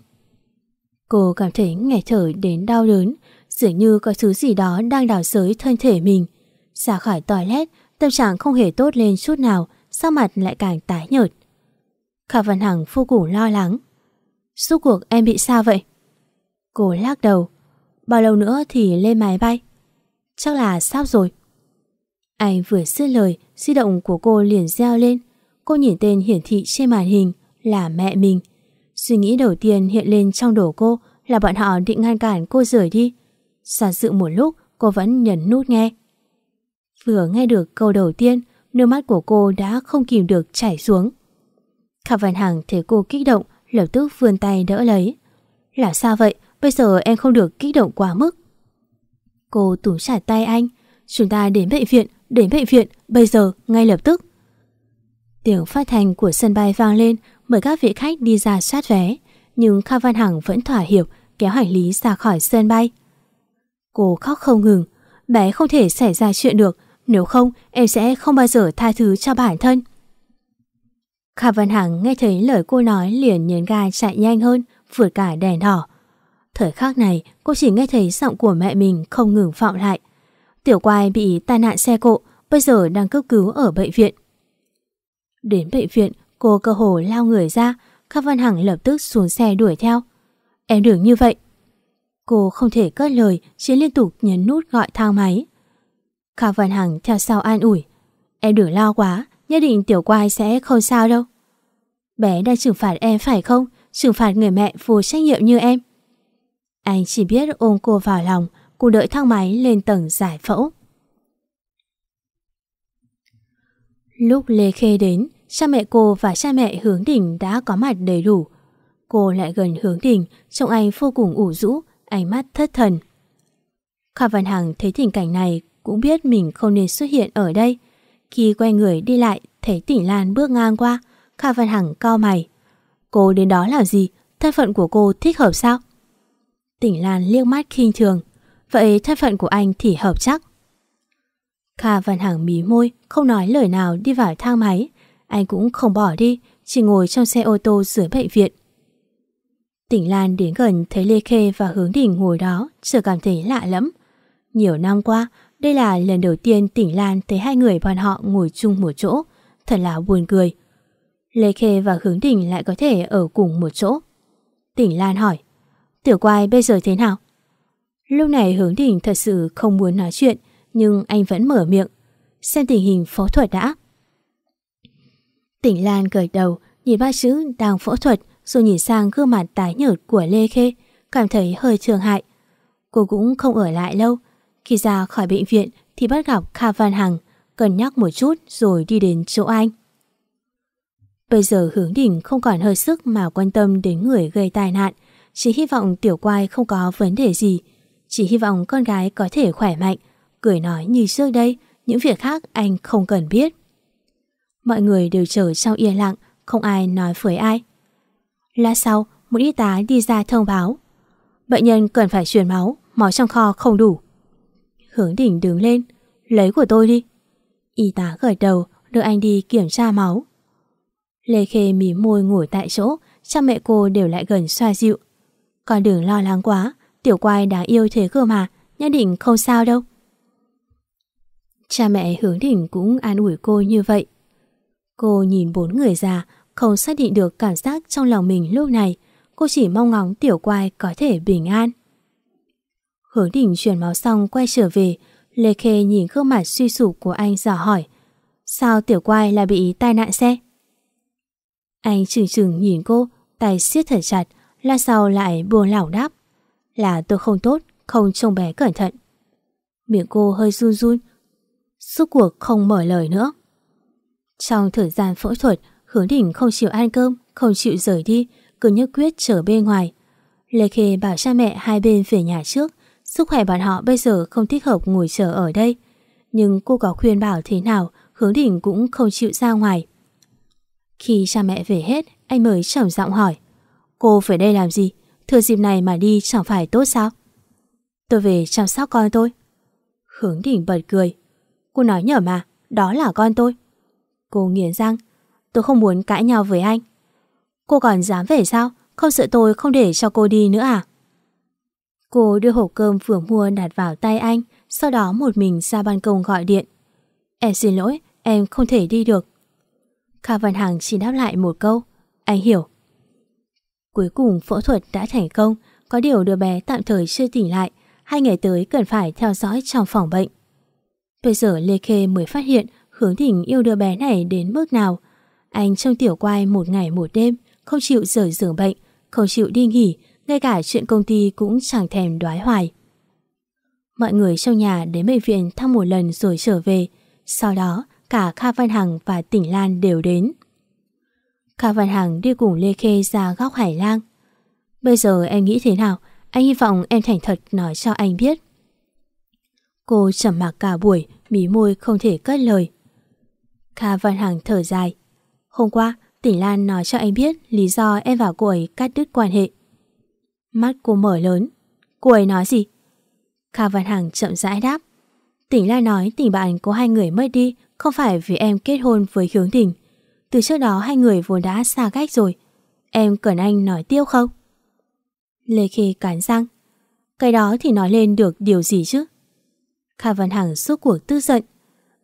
Cô cảm thấy nghẹt thở đến đau đớn, dường như có thứ gì đó đang đào sới thân thể mình. Ra khỏi toilet, tâm trạng không hề tốt lên chút nào, sao mặt lại càng tái nhợt. Khả Văn Hằng vô cùng lo lắng. Suốt cuộc em bị sao vậy? Cô lắc đầu. Bao lâu nữa thì lên máy bay? Chắc là sắp rồi. Anh vừa dứt lời, di động của cô liền reo lên. Cô nhìn tên hiển thị trên màn hình là mẹ mình. Suy nghĩ đầu tiên hiện lên trong đầu cô là bọn họ định ngăn cản cô rời đi. Giả dự một lúc, cô vẫn nhấn nút nghe. Vừa nghe được câu đầu tiên, nước mắt của cô đã không kìm được chảy xuống. Khả Văn Hằng thấy cô kích động, lập tức vươn tay đỡ lấy. Là sao vậy? Bây giờ em không được kích động quá mức. Cô túm chặt tay anh. Chúng ta đến bệnh viện, đến bệnh viện, bây giờ, ngay lập tức. Tiếng phát thanh của sân bay vang lên mời các vị khách đi ra soát vé. Nhưng Kha Văn Hằng vẫn thỏa hiệp kéo hành lý ra khỏi sân bay. Cô khóc không ngừng. Bé không thể xảy ra chuyện được. Nếu không, em sẽ không bao giờ tha thứ cho bản thân. Kha Văn Hằng nghe thấy lời cô nói liền nhấn ga chạy nhanh hơn, vượt cả đèn đỏ. Thời khắc này, cô chỉ nghe thấy giọng của mẹ mình không ngừng vọng lại. Tiểu quai bị tai nạn xe cộ, bây giờ đang cấp cứu ở bệnh viện. Đến bệnh viện, cô cơ hồ lao người ra, Khắc Văn Hằng lập tức xuống xe đuổi theo. Em đừng như vậy. Cô không thể cất lời, chỉ liên tục nhấn nút gọi thang máy. Khắc Văn Hằng theo sau an ủi. Em đừng lo quá, nhất định tiểu quai sẽ không sao đâu. Bé đang trừng phạt em phải không? Trừng phạt người mẹ vô trách nhiệm như em. Anh chỉ biết ôm cô vào lòng, cùng đợi thang máy lên tầng giải phẫu. Lúc Lê Khê đến, cha mẹ cô và cha mẹ Hướng Đình đã có mặt đầy đủ. Cô lại gần Hướng Đình, trông anh vô cùng ủ rũ, ánh mắt thất thần. Kha Văn Hằng thấy tình cảnh này cũng biết mình không nên xuất hiện ở đây. Khi quay người đi lại, thấy tỉnh Lan bước ngang qua, Kha Văn Hằng cao mày. Cô đến đó làm gì? Thân phận của cô thích hợp sao? Tỉnh Lan liếc mắt khinh thường. Vậy thân phận của anh thì hợp chắc. Kha Văn Hằng mí môi, không nói lời nào đi vào thang máy. Anh cũng không bỏ đi, chỉ ngồi trong xe ô tô dưới bệnh viện. Tỉnh Lan đến gần thấy Lê Khê và Hướng Đình ngồi đó, giờ cảm thấy lạ lắm. Nhiều năm qua, đây là lần đầu tiên tỉnh Lan thấy hai người bọn họ ngồi chung một chỗ, thật là buồn cười. Lê Khê và Hướng Đình lại có thể ở cùng một chỗ. Tỉnh Lan hỏi, tiểu quai bây giờ thế nào? Lúc này Hướng Đình thật sự không muốn nói chuyện, nhưng anh vẫn mở miệng. Xem tình hình phẫu thuật đã. Tỉnh Lan gật đầu, nhìn ba chữ đang phẫu thuật rồi nhìn sang gương mặt tái nhợt của Lê Khê, cảm thấy hơi thương hại. Cô cũng không ở lại lâu. Khi ra khỏi bệnh viện thì bắt gặp Kha Văn Hằng, cân nhắc một chút rồi đi đến chỗ anh. Bây giờ hướng đỉnh không còn hơi sức mà quan tâm đến người gây tai nạn, chỉ hy vọng tiểu quai không có vấn đề gì, chỉ hy vọng con gái có thể khỏe mạnh, cười nói như trước đây, những việc khác anh không cần biết. Mọi người đều chờ trong yên lặng, không ai nói với ai. Lát sau, một y tá đi ra thông báo. Bệnh nhân cần phải truyền máu, máu trong kho không đủ. Hướng đỉnh đứng lên, lấy của tôi đi. Y tá gật đầu, đưa anh đi kiểm tra máu. Lê Khê mỉm môi ngồi tại chỗ, cha mẹ cô đều lại gần xoa dịu. Còn đừng lo lắng quá, tiểu quai đáng yêu thế cơ mà, nhất định không sao đâu. Cha mẹ hướng đỉnh cũng an ủi cô như vậy. Cô nhìn bốn người già, không xác định được cảm giác trong lòng mình lúc này. Cô chỉ mong ngóng tiểu quai có thể bình an. Hướng đỉnh chuyển máu xong quay trở về, Lê Khê nhìn gương mặt suy sụp của anh dò hỏi. Sao tiểu quai lại bị tai nạn xe? Anh chừng chừng nhìn cô, tay siết thật chặt, là sau lại buồn lỏng đáp. Là tôi không tốt, không trông bé cẩn thận. Miệng cô hơi run run, suốt cuộc không mở lời nữa. Trong thời gian phẫu thuật, Hướng Đình không chịu ăn cơm, không chịu rời đi, cứ nhất quyết trở bên ngoài. Lê Khê bảo cha mẹ hai bên về nhà trước, sức khỏe bọn họ bây giờ không thích hợp ngồi chờ ở đây. Nhưng cô có khuyên bảo thế nào, Hướng Đình cũng không chịu ra ngoài. Khi cha mẹ về hết, anh mới trầm giọng hỏi. Cô về đây làm gì? Thừa dịp này mà đi chẳng phải tốt sao? Tôi về chăm sóc con tôi. Hướng đỉnh bật cười. Cô nói nhở mà, Đó là con tôi. Cô nghiến răng. Tôi không muốn cãi nhau với anh. Cô còn dám về sao? Không sợ tôi không để cho cô đi nữa à? Cô đưa hộp cơm vừa mua đặt vào tay anh, Sau đó một mình ra ban công gọi điện. Em xin lỗi, Em không thể đi được. Kha Văn Hằng chỉ đáp lại một câu. Anh hiểu. Cuối cùng phẫu thuật đã thành công, Có điều đứa bé tạm thời chưa tỉnh lại, Hai ngày tới cần phải theo dõi trong phòng bệnh. Bây giờ Lê Khê mới phát hiện Hướng Thỉnh yêu đứa bé này đến mức nào. Anh trông tiểu quai một ngày một đêm, Không chịu rời giường bệnh, Không chịu đi nghỉ, Ngay cả chuyện công ty cũng chẳng thèm đoái hoài. Mọi người trong nhà đến bệnh viện thăm một lần rồi trở về, Sau đó cả Kha Văn Hằng và Tỉnh Lan đều đến. Kha Văn Hằng đi cùng Lê Khê ra góc hải lang. Bây giờ em nghĩ thế nào? Anh hy vọng em thành thật nói cho anh biết. Cô trầm mặc cả buổi, Mí môi không thể cất lời. Kha Văn Hằng thở dài. Hôm qua, Tỉnh Lan nói cho anh biết Lý do em và cô ấy cắt đứt quan hệ. Mắt cô mở lớn. Cô ấy nói gì? Kha Văn Hằng chậm rãi đáp. Tỉnh Lan nói tình bạn của hai người mất đi Không phải vì em kết hôn với hướng tình từ trước đó hai người vốn đã xa cách rồi. Em cần anh nói tiêu không? Lê Khê cắn răng. Cái đó thì nói lên được điều gì chứ? Kha Văn Hằng suốt cuộc tức giận.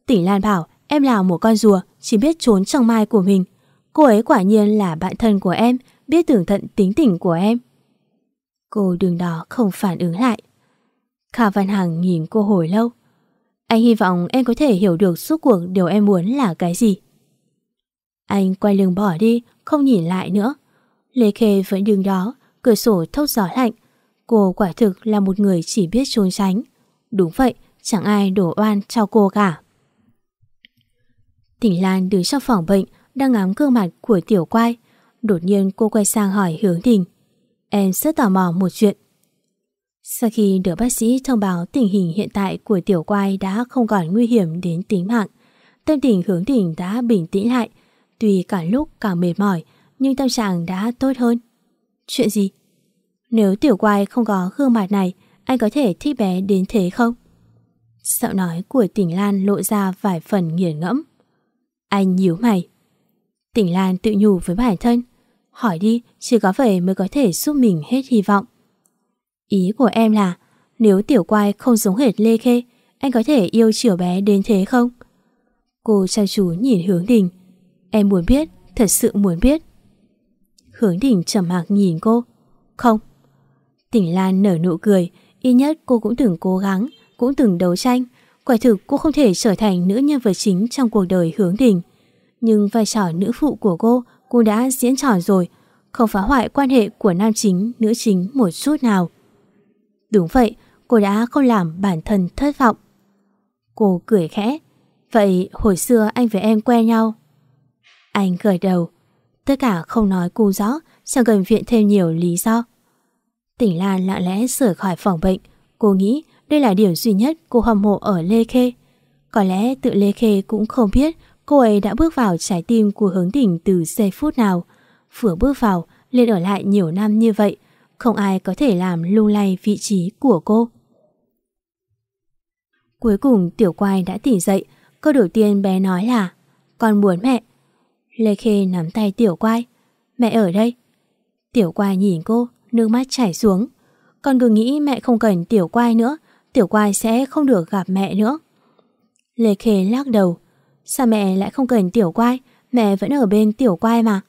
Tỉnh Lan bảo em là một con rùa, Chỉ biết trốn trong mai của mình. Cô ấy quả nhiên là bạn thân của em, Biết tưởng thận tính tình của em. Cô đường đó không phản ứng lại. Kha Văn Hằng nhìn cô hồi lâu. Anh hy vọng em có thể hiểu được suốt cuộc điều em muốn là cái gì. Anh quay lưng bỏ đi, Không nhìn lại nữa. Lê Khê vẫn đứng đó, Cửa sổ thốc gió lạnh. Cô quả thực là một người chỉ biết trốn tránh. Đúng vậy, Chẳng ai đổ oan cho cô cả. Tỉnh Lan đứng trong phòng bệnh, Đang ngắm gương mặt của tiểu quai Đột nhiên cô quay sang hỏi hướng đình. Em rất tò mò một chuyện. Sau khi được bác sĩ thông báo tình hình hiện tại của tiểu quai đã không còn nguy hiểm đến tính mạng, Tâm tình hướng đình đã bình tĩnh lại. Tuy cả lúc càng mệt mỏi Nhưng tâm trạng đã tốt hơn Chuyện gì? Nếu tiểu quai không có gương mặt này Anh có thể thích bé đến thế không? Giọng nói của tỉnh Lan lộ ra vài phần nghiền ngẫm. Anh nhíu mày. Tỉnh Lan tự nhủ với bản thân. Hỏi đi, chỉ có vậy mới có thể giúp mình hết hy vọng. Ý của em là, nếu tiểu quai không giống hệt Lê Khê, anh có thể yêu chiều bé đến thế không? Cô chăm chú nhìn hướng đình. Em muốn biết, thật sự muốn biết. Hướng đình trầm mặc nhìn cô. Không. Tỉnh Lan nở nụ cười, ít nhất cô cũng từng cố gắng, cũng từng đấu tranh. Quả thực cô không thể trở thành nữ nhân vật chính trong cuộc đời hướng đình. Nhưng vai trò nữ phụ của cô, cô đã diễn trò rồi, không phá hoại quan hệ của nam chính, nữ chính một chút nào. Đúng vậy, cô đã không làm bản thân thất vọng. Cô cười khẽ. Vậy hồi xưa anh với em quen nhau? Anh gật đầu. Tất cả không nói cu rõ, chẳng cần viện thêm nhiều lý do. Tỉnh Lan lặng lẽ rời khỏi phòng bệnh. Cô nghĩ đây là điểm duy nhất cô hâm mộ ở Lê Khê. Có lẽ tự Lê Khê cũng không biết cô ấy đã bước vào trái tim của hướng đỉnh từ giây phút nào. Vừa bước vào, liền ở lại nhiều năm như vậy, không ai có thể làm lung lay vị trí của cô. Cuối cùng tiểu quai đã tỉnh dậy, câu đầu tiên bé nói là Con muốn mẹ. Lê Khê nắm tay tiểu quai. Mẹ ở đây. Tiểu quai nhìn cô, nước mắt chảy xuống. Con cứ nghĩ mẹ không cần tiểu quai nữa, tiểu quai sẽ không được gặp mẹ nữa. Lê Khê lắc đầu. Sao mẹ lại không cần tiểu quai, mẹ vẫn ở bên tiểu quai mà.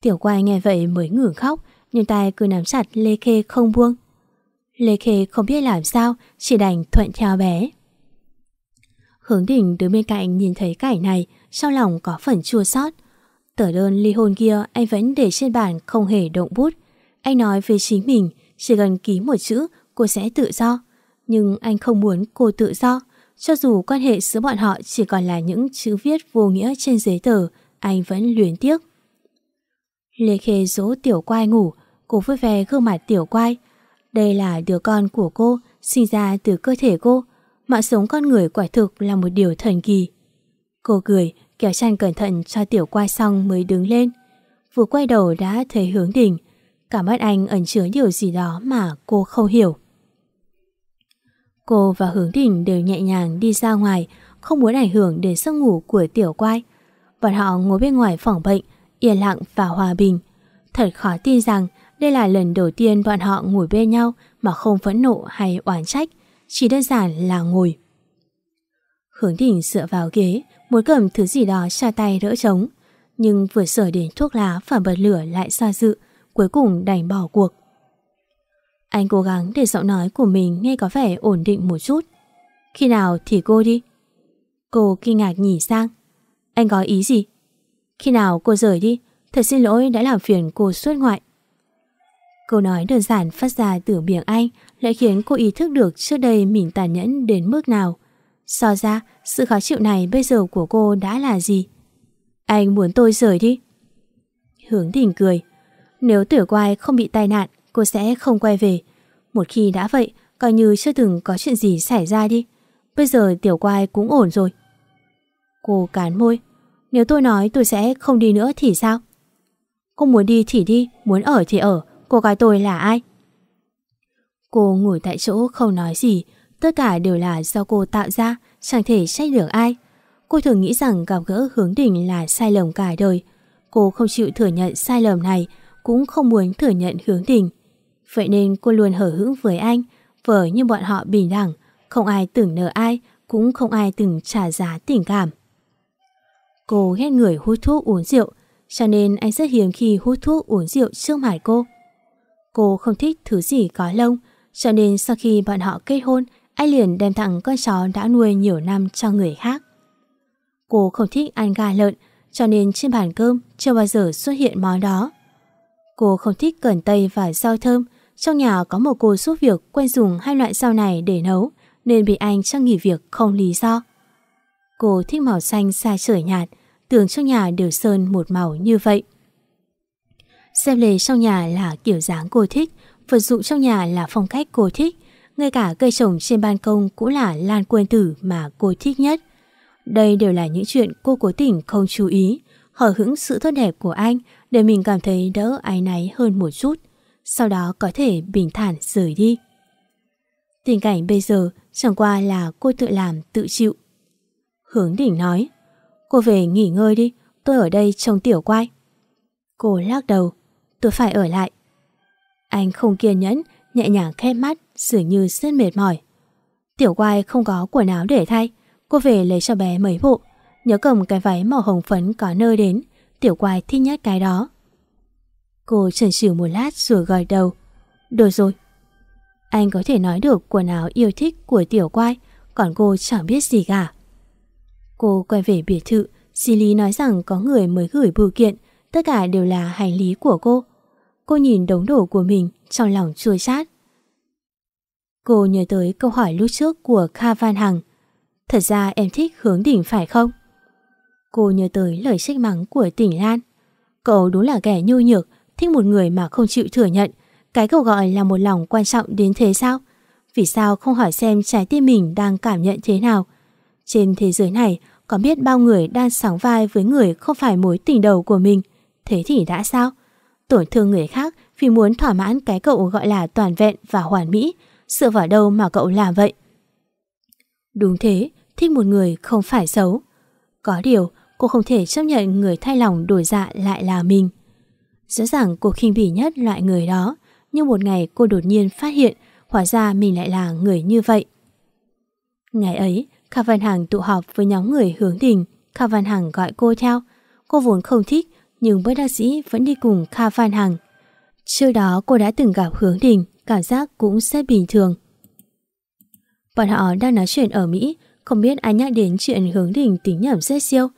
Tiểu quai nghe vậy mới ngừng khóc, nhưng tay cứ nắm chặt Lê Khê không buông. Lê Khê không biết làm sao, chỉ đành thuận theo bé. Hướng đỉnh đứng bên cạnh nhìn thấy cảnh này, sau lòng có phần chua xót. Tờ đơn ly hôn kia anh vẫn để trên bàn không hề động bút. Anh nói với chính mình, chỉ cần ký một chữ, cô sẽ tự do. Nhưng anh không muốn cô tự do. Cho dù quan hệ giữa bọn họ chỉ còn là những chữ viết vô nghĩa trên giấy tờ, anh vẫn luyến tiếc. Lê Khê dỗ tiểu quai ngủ, cô vui vẻ gương mặt tiểu quai. Đây là đứa con của cô, sinh ra từ cơ thể cô. Mạng sống con người quả thực là một điều thần kỳ. Cô cười, kéo chăn cẩn thận cho tiểu quai xong mới đứng lên. Vừa quay đầu đã thấy hướng đỉnh. Cảm ơn anh ẩn chứa điều gì đó mà cô không hiểu. Cô và Hướng Đình đều nhẹ nhàng đi ra ngoài, không muốn ảnh hưởng đến giấc ngủ của tiểu quay. Bọn họ ngồi bên ngoài phòng bệnh, yên lặng và hòa bình. Thật khó tin rằng đây là lần đầu tiên bọn họ ngồi bên nhau mà không phẫn nộ hay oán trách, chỉ đơn giản là ngồi. Hướng đỉnh dựa vào ghế, muốn cầm thứ gì đó xa tay đỡ trống, nhưng vừa sửa đến thuốc lá và bật lửa lại xa dự, cuối cùng đành bỏ cuộc. Anh cố gắng để giọng nói của mình nghe có vẻ ổn định một chút. Khi nào thì cô đi? Cô kinh ngạc nhìn sang. Anh có ý gì? Khi nào cô rời đi? Thật xin lỗi đã làm phiền cô suốt ngoại. Câu nói đơn giản phát ra từ miệng anh lại khiến cô ý thức được trước đây mình tàn nhẫn đến mức nào. So ra, sự khó chịu này bây giờ của cô đã là gì? Anh muốn tôi rời đi. Hướng thỉnh cười. Nếu tiểu quai không bị tai nạn, cô sẽ không quay về. Một khi đã vậy, coi như chưa từng có chuyện gì xảy ra đi. Bây giờ tiểu quai cũng ổn rồi. Cô cán môi. Nếu tôi nói tôi sẽ không đi nữa thì sao? cô muốn đi thì đi, muốn ở thì ở. Cô gái tôi là ai? Cô ngồi tại chỗ không nói gì. Tất cả đều là do cô tạo ra, chẳng thể trách được ai. Cô thường nghĩ rằng gặp gỡ hướng đình là sai lầm cả đời. Cô không chịu thừa nhận sai lầm này, cũng không muốn thừa nhận hướng đình. Vậy nên cô luôn hở hững với anh, vờ như bọn họ bình đẳng, không ai tưởng nợ ai, cũng không ai từng trả giá tình cảm. Cô ghét người hút thuốc uống rượu, cho nên anh rất hiếm khi hút thuốc uống rượu trước mặt cô. Cô không thích thứ gì có lông, cho nên sau khi bọn họ kết hôn, anh liền đem thẳng con chó đã nuôi nhiều năm cho người khác. Cô không thích ăn gà lợn, cho nên trên bàn cơm chưa bao giờ xuất hiện món đó. Cô không thích cần tây và rau thơm, trong nhà có một cô giúp việc quen dùng hai loại rau này để nấu, nên bị anh cho nghỉ việc không lý do. Cô thích màu xanh xa trời nhạt, tường trong nhà đều sơn một màu như vậy. Xem lề trong nhà là kiểu dáng cô thích, vật dụng trong nhà là phong cách cô thích, ngay cả cây trồng trên ban công cũng là lan quên tử mà cô thích nhất. Đây đều là những chuyện cô cố tình không chú ý, hở hững sự tốt đẹp của anh để mình cảm thấy đỡ áy náy hơn một chút, sau đó có thể bình thản rời đi. Tình cảnh bây giờ chẳng qua là cô tự làm tự chịu. Hướng đỉnh nói, cô về nghỉ ngơi đi, tôi ở đây trông tiểu quay. Cô lắc đầu, tôi phải ở lại. Anh không kiên nhẫn, nhẹ nhàng khép mắt, dường như rất mệt mỏi. Tiểu quai không có quần áo để thay, cô về lấy cho bé mấy bộ, nhớ cầm cái váy màu hồng phấn có nơi đến, tiểu quai thích nhất cái đó. Cô chần chừ một lát rồi gật đầu. Được rồi. Anh có thể nói được quần áo yêu thích của tiểu quai còn cô chẳng biết gì cả. Cô quay về biệt thự, Silly nói rằng có người mới gửi bưu kiện, tất cả đều là hành lý của cô. Cô nhìn đống đồ của mình trong lòng chua chát. Cô nhớ tới câu hỏi lúc trước của Kha Van Hằng. Thật ra em thích hướng đỉnh phải không? Cô nhớ tới lời trách mắng của tỉnh Lan. Cậu đúng là kẻ nhu nhược, thích một người mà không chịu thừa nhận. Cái cậu gọi là một lòng quan trọng đến thế sao? Vì sao không hỏi xem trái tim mình đang cảm nhận thế nào? Trên thế giới này có biết bao người đang sóng vai với người không phải mối tình đầu của mình. Thế thì đã sao? Tổn thương người khác vì muốn thỏa mãn cái cậu gọi là toàn vẹn và hoàn mỹ. Dựa vào đâu mà cậu làm vậy? Đúng thế, thích một người không phải xấu. Có điều, cô không thể chấp nhận người thay lòng đổi dạ lại là mình. Rõ ràng cô khinh bỉ nhất loại người đó, nhưng một ngày cô đột nhiên phát hiện hóa ra mình lại là người như vậy. Ngày ấy, Kha Văn Hằng tụ họp với nhóm người hướng đình, Kha Văn Hằng gọi cô theo. Cô vốn không thích, nhưng bất đắc dĩ vẫn đi cùng Kha Phan Hằng. Trước đó cô đã từng gặp hướng đình, cảm giác cũng rất bình thường. Bọn họ đang nói chuyện ở Mỹ, không biết ai nhắc đến chuyện hướng đình tính nhẩm rất siêu.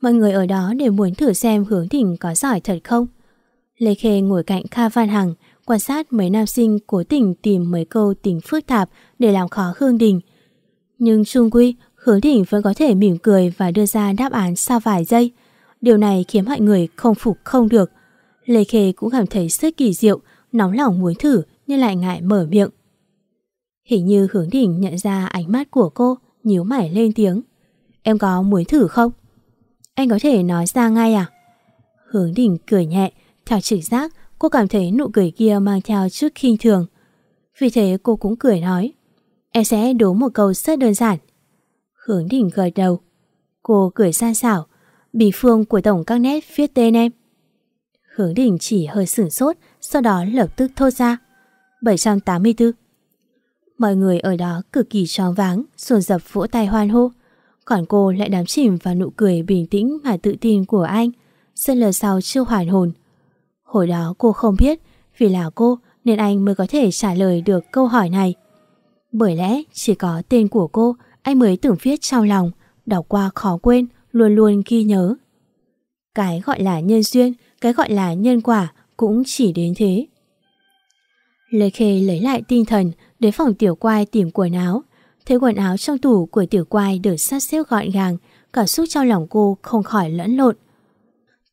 Mọi người ở đó đều muốn thử xem hướng đình có giỏi thật không. Lê Khê ngồi cạnh Kha Phan Hằng, quan sát mấy nam sinh cố tình tìm mấy câu tính phức tạp để làm khó Hương Đình. Nhưng trung quy, Hướng Đình vẫn có thể mỉm cười và đưa ra đáp án sau vài giây. Điều này khiến mọi người không phục không được. Lê Khê cũng cảm thấy rất kỳ diệu, nóng lòng muốn thử nhưng lại ngại mở miệng. Hình như Hướng đỉnh nhận ra ánh mắt của cô, nhíu mày lên tiếng. Em có muốn thử không? Anh có thể nói ra ngay à? Hướng đỉnh cười nhẹ, theo trực giác Cô cảm thấy nụ cười kia mang theo chút khinh thường. Vì thế cô cũng cười nói. Em sẽ đố một câu rất đơn giản. Hướng đỉnh gật đầu. Cô cười san xảo. Bì phương của tổng các nét viết tên em. Hướng đỉnh chỉ hơi sửng sốt, sau đó lập tức thốt ra. 784. Mọi người ở đó cực kỳ choáng váng, dồn dập vỗ tay hoan hô. Còn cô lại đắm chìm vào nụ cười bình tĩnh mà tự tin của anh. Sơn lờ sau chưa hoàn hồn. Hồi đó cô không biết, vì là cô nên anh mới có thể trả lời được câu hỏi này. Bởi lẽ chỉ có tên của cô anh mới tưởng viết trong lòng, đọc qua khó quên, luôn luôn ghi nhớ. Cái gọi là nhân duyên, cái gọi là nhân quả cũng chỉ đến thế. Lê Khê lấy lại tinh thần đến phòng tiểu quai tìm quần áo. Thấy quần áo trong tủ của tiểu quai được sắp xếp gọn gàng, cảm xúc trong lòng cô không khỏi lẫn lộn.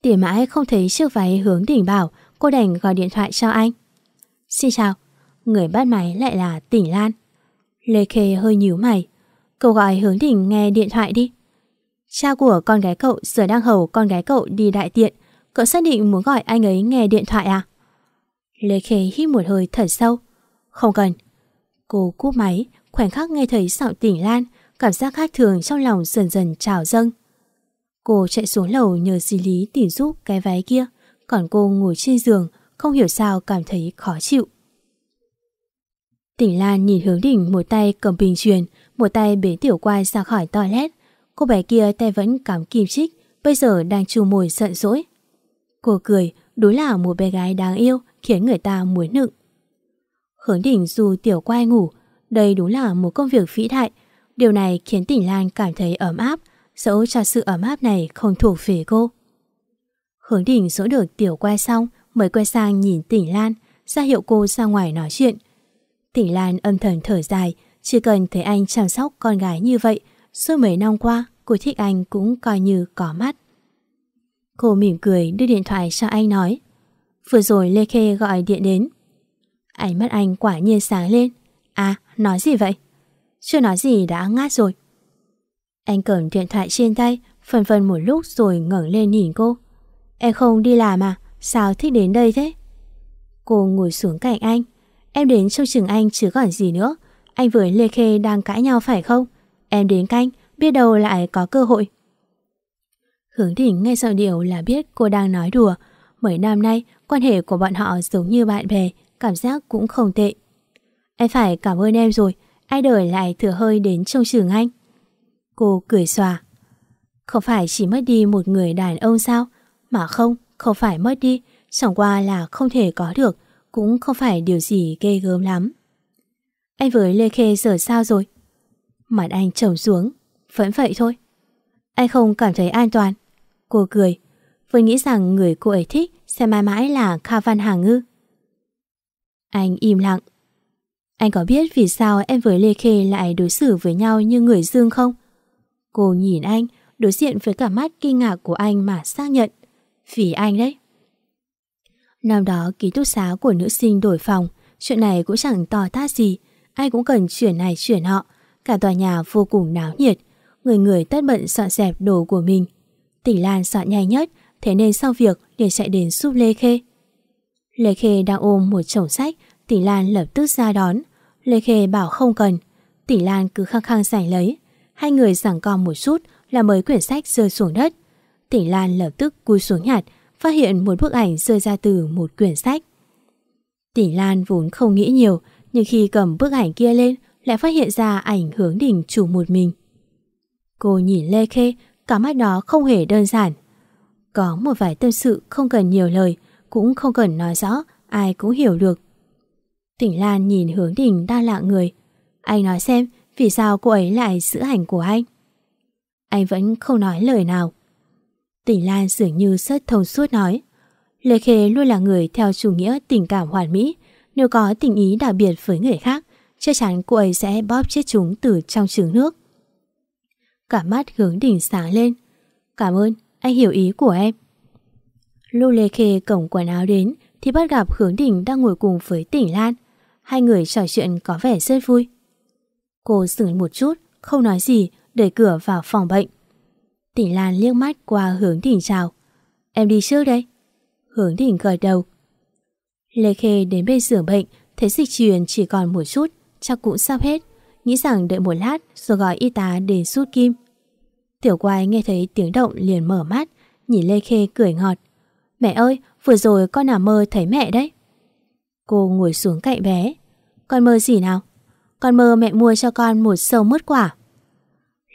Tìm mãi không thấy chiếc váy hướng đỉnh bảo, cô đành gọi điện thoại cho anh. Xin chào, người bắt máy lại là tỉnh Lan. Lê Khê hơi nhíu mày. Cậu gọi hướng đỉnh nghe điện thoại đi. Cha của con gái cậu giờ đang hầu con gái cậu đi đại tiện. Cậu xác định muốn gọi anh ấy nghe điện thoại à? Lê Khê hít một hơi thở sâu. Không cần. Cô cúp máy, khoảnh khắc nghe thấy giọng tỉnh Lan, cảm giác khác thường trong lòng dần dần trào dâng. Cô chạy xuống lầu nhờ Di Lý tìm giúp cái váy kia, còn cô ngồi trên giường, không hiểu sao cảm thấy khó chịu. Tỉnh Lan nhìn hướng đỉnh một tay cầm bình truyền, một tay bế tiểu quai ra khỏi toilet. Cô bé kia tay vẫn cắm kim chích, bây giờ đang chu mồi giận dỗi. Cô cười, đối là một bé gái đáng yêu, khiến người ta muốn nựng. Hướng đỉnh dù tiểu quay ngủ, đây đúng là một công việc vĩ đại. Điều này khiến tỉnh Lan cảm thấy ấm áp, dẫu cho sự ấm áp này không thuộc về cô. Hướng đỉnh dỗ được tiểu quay xong mới quay sang nhìn tỉnh Lan, ra hiệu cô ra ngoài nói chuyện. Tỉnh Lan âm thầm thở dài, chỉ cần thấy anh chăm sóc con gái như vậy, suốt mấy năm qua cô thích anh cũng coi như có mắt. Cô mỉm cười đưa điện thoại cho anh nói. Vừa rồi Lê Khê gọi điện đến. Ánh mắt anh quả nhiên sáng lên. À, nói gì vậy? Chưa nói gì đã ngát rồi. Anh cầm điện thoại trên tay, phần phần một lúc rồi ngẩng lên nhìn cô. Em không đi làm à? Sao thích đến đây thế? Cô ngồi xuống cạnh anh. Em đến trông chừng anh chứ còn gì nữa. Anh với Lê Khê đang cãi nhau phải không? Em đến canh, biết đâu lại có cơ hội. Hướng Thỉnh nghe giọng điệu là biết cô đang nói đùa. Mấy năm nay, quan hệ của bọn họ giống như bạn bè, cảm giác cũng không tệ. Em phải cảm ơn em rồi, ai đời lại thừa hơi đến trông chừng anh. Cô cười xòa. Không phải chỉ mất đi một người đàn ông sao? Mà không, không phải mất đi, chẳng qua là không thể có được, cũng không phải điều gì ghê gớm lắm. Anh với Lê Khê giờ sao rồi? Mặt anh trầm xuống, vẫn vậy thôi. Anh không cảm thấy an toàn. Cô cười, vừa nghĩ rằng người cô ấy thích sẽ mãi mãi là Kha Văn Hàng Ngư. Anh im lặng. Anh có biết vì sao em với Lê Khê lại đối xử với nhau như người dương không? Cô nhìn anh, đối diện với cả mắt kinh ngạc của anh mà xác nhận. Vì anh đấy. Năm đó ký túc xá của nữ sinh đổi phòng, chuyện này cũng chẳng to tát gì, ai cũng cần chuyển này chuyển họ. Cả tòa nhà vô cùng náo nhiệt, người người tất bận dọn dẹp đồ của mình. Tỷ Lan dọn nhanh nhất, thế nên sau việc liền chạy đến giúp Lê Khê. Lê Khê đang ôm một chồng sách, Tỷ Lan lập tức ra đón. Lê Khê bảo không cần, Tỷ Lan cứ khăng khăng giành lấy. Hai người giằng co một chút là mới quyển sách rơi xuống đất. Tỷ Lan lập tức cúi xuống nhặt, phát hiện một bức ảnh rơi ra từ một quyển sách. Tỷ Lan vốn không nghĩ nhiều, nhưng khi cầm bức ảnh kia lên lại phát hiện ra ảnh hướng đỉnh chủ một mình. Cô nhìn Lê Khê, cả mắt đó không hề đơn giản. Có một vài tâm sự không cần nhiều lời, cũng không cần nói rõ, ai cũng hiểu được. Tỉnh Lan nhìn hướng đỉnh đa lạ người. Anh nói xem, vì sao cô ấy lại giữ ảnh của anh? Anh vẫn không nói lời nào. Tỉnh Lan dường như rất thông suốt nói. Lê Khê luôn là người theo chủ nghĩa tình cảm hoàn mỹ. Nếu có tình ý đặc biệt với người khác, chắc chắn cô ấy sẽ bóp chết chúng từ trong trứng nước. Cả mắt hướng đỉnh sáng lên. Cảm ơn, anh hiểu ý của em. Lưu Lê Khê cổng quần áo đến thì bắt gặp hướng đỉnh đang ngồi cùng với tỉnh Lan. Hai người trò chuyện có vẻ rất vui. Cô dừng một chút, không nói gì, đẩy cửa vào phòng bệnh. Tỉnh Lan liếc mắt qua hướng đỉnh chào. Em đi trước đây. Hướng đỉnh gật đầu. Lê Khê đến bên giường bệnh, thấy dịch truyền chỉ còn một chút, chắc cũng sắp hết. Nghĩ rằng đợi một lát rồi gọi y tá đến rút kim. Tiểu quái nghe thấy tiếng động liền mở mắt, nhìn Lê Khê cười ngọt. Mẹ ơi, vừa rồi con nằm mơ thấy mẹ đấy. Cô ngồi xuống cạnh bé. Con mơ gì nào? Con mơ mẹ mua cho con một sâu mứt quả.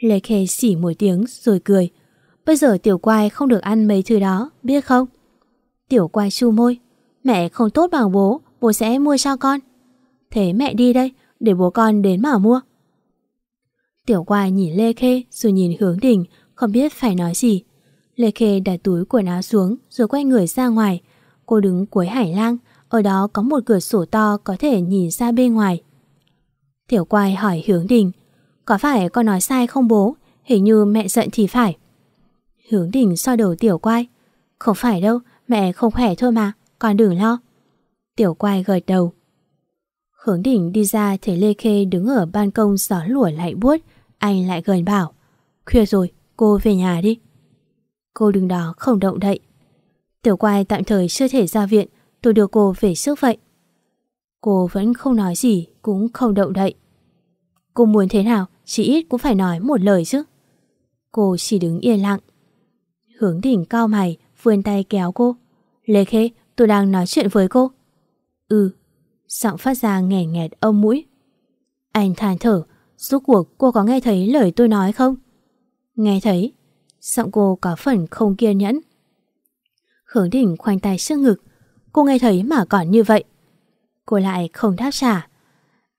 Lê Khê xỉ một tiếng rồi cười. Bây giờ tiểu quai không được ăn mấy thứ đó, biết không? Tiểu quai chu môi. Mẹ không tốt bằng bố, bố sẽ mua cho con. Thế mẹ đi đây, để bố con đến mà mua. Tiểu quai nhìn Lê Khê rồi nhìn hướng đình, không biết phải nói gì. Lê Khê đặt túi quần áo xuống rồi quay người ra ngoài. Cô đứng cuối hải lang, ở đó có một cửa sổ to có thể nhìn ra bên ngoài. Tiểu quai hỏi hướng đình, có phải con nói sai không bố? Hình như mẹ giận thì phải. Hướng đình so đầu tiểu quai. Không phải đâu, mẹ không khỏe thôi mà, con đừng lo. Tiểu quai gật đầu. Hướng đỉnh đi ra thấy Lê Khê đứng ở ban công gió lùa lạnh buốt, anh lại gần bảo. Khuya rồi, cô về nhà đi. Cô đứng đó không động đậy. Tiểu quai tạm thời chưa thể ra viện, tôi đưa cô về trước vậy. Cô vẫn không nói gì, cũng không động đậy. Cô muốn thế nào, chỉ ít cũng phải nói một lời chứ. Cô chỉ đứng yên lặng. Hướng đỉnh cao mày, vươn tay kéo cô. Lê Khê, tôi đang nói chuyện với cô. Ừ, giọng phát ra nghẻ nghẹt âm mũi. Anh than thở, rốt cuộc cô có nghe thấy lời tôi nói không? Nghe thấy, giọng cô có phần không kiên nhẫn. Hướng đỉnh khoanh tay trước ngực, cô nghe thấy mà còn như vậy. Cô lại không đáp trả.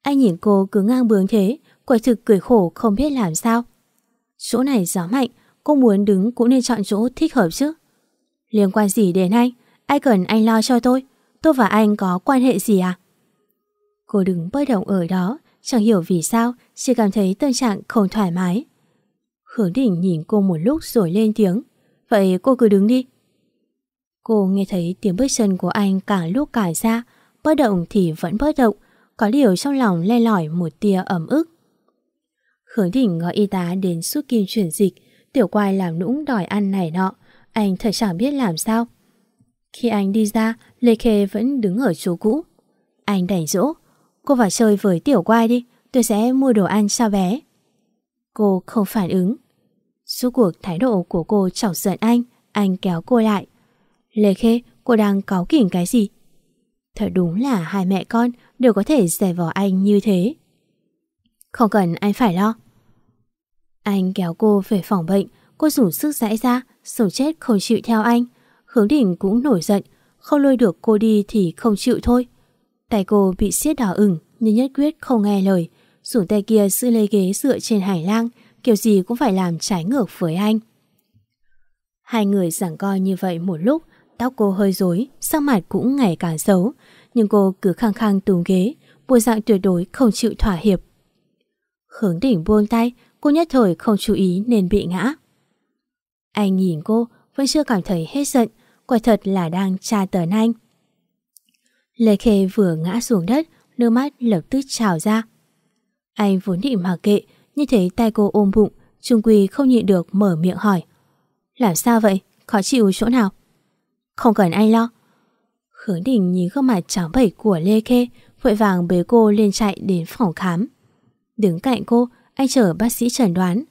Anh nhìn cô cứ ngang bướng thế, quả thực cười khổ không biết làm sao. Chỗ này gió mạnh, cô muốn đứng cũng nên chọn chỗ thích hợp chứ. Liên quan gì đến anh? Ai cần anh lo cho tôi? Tôi và anh có quan hệ gì à? Cô đứng bất động ở đó, chẳng hiểu vì sao, chỉ cảm thấy tâm trạng không thoải mái. Hướng đỉnh nhìn cô một lúc rồi lên tiếng. Vậy cô cứ đứng đi. Cô nghe thấy tiếng bước chân của anh càng lúc càng xa, bất động thì vẫn bất động, có điều trong lòng le lỏi một tia ẩm ức. Hướng đỉnh gọi y tá đến suốt kim chuyển dịch, tiểu quai làm nũng đòi ăn này nọ, anh thật chẳng biết làm sao. Khi anh đi ra, Lê Khê vẫn đứng ở chỗ cũ. Anh đẩy dỗ, cô vào chơi với tiểu quai đi, tôi sẽ mua đồ ăn cho bé. Cô không phản ứng. Suốt cuộc thái độ của cô chọc giận anh, anh kéo cô lại. Lê Khê, cô đang cáu kỉnh cái gì? Thật đúng là hai mẹ con đều có thể giải vỏ anh như thế. Không cần anh phải lo. Anh kéo cô về phòng bệnh, cô rủ sức rãi ra, sống chết không chịu theo anh. Hướng đỉnh cũng nổi giận, không lôi được cô đi thì không chịu thôi. Tay cô bị siết đỏ ửng nhưng nhất quyết không nghe lời. Dùng tay kia giữ lấy ghế dựa trên hải lang, kiểu gì cũng phải làm trái ngược với anh. Hai người giảng coi như vậy một lúc, tóc cô hơi rối, sắc mặt cũng ngày càng xấu, nhưng cô cứ khăng khăng tùm ghế, bộ dạng tuyệt đối không chịu thỏa hiệp. Hướng đỉnh buông tay, cô nhất thời không chú ý nên bị ngã. Anh nhìn cô, vẫn chưa cảm thấy hết giận, quả thật là đang tra tấn anh. Lê Khê vừa ngã xuống đất, nước mắt lập tức trào ra. Anh vốn định mặc kệ, như thấy tay cô ôm bụng, Trung Quy không nhịn được mở miệng hỏi. Làm sao vậy? Khó chịu chỗ nào? Không cần anh lo. Khướng đình nhìn gương mặt trắng bẩy của Lê Khê, vội vàng bế cô lên chạy đến phòng khám. Đứng cạnh cô, anh chờ bác sĩ chẩn đoán.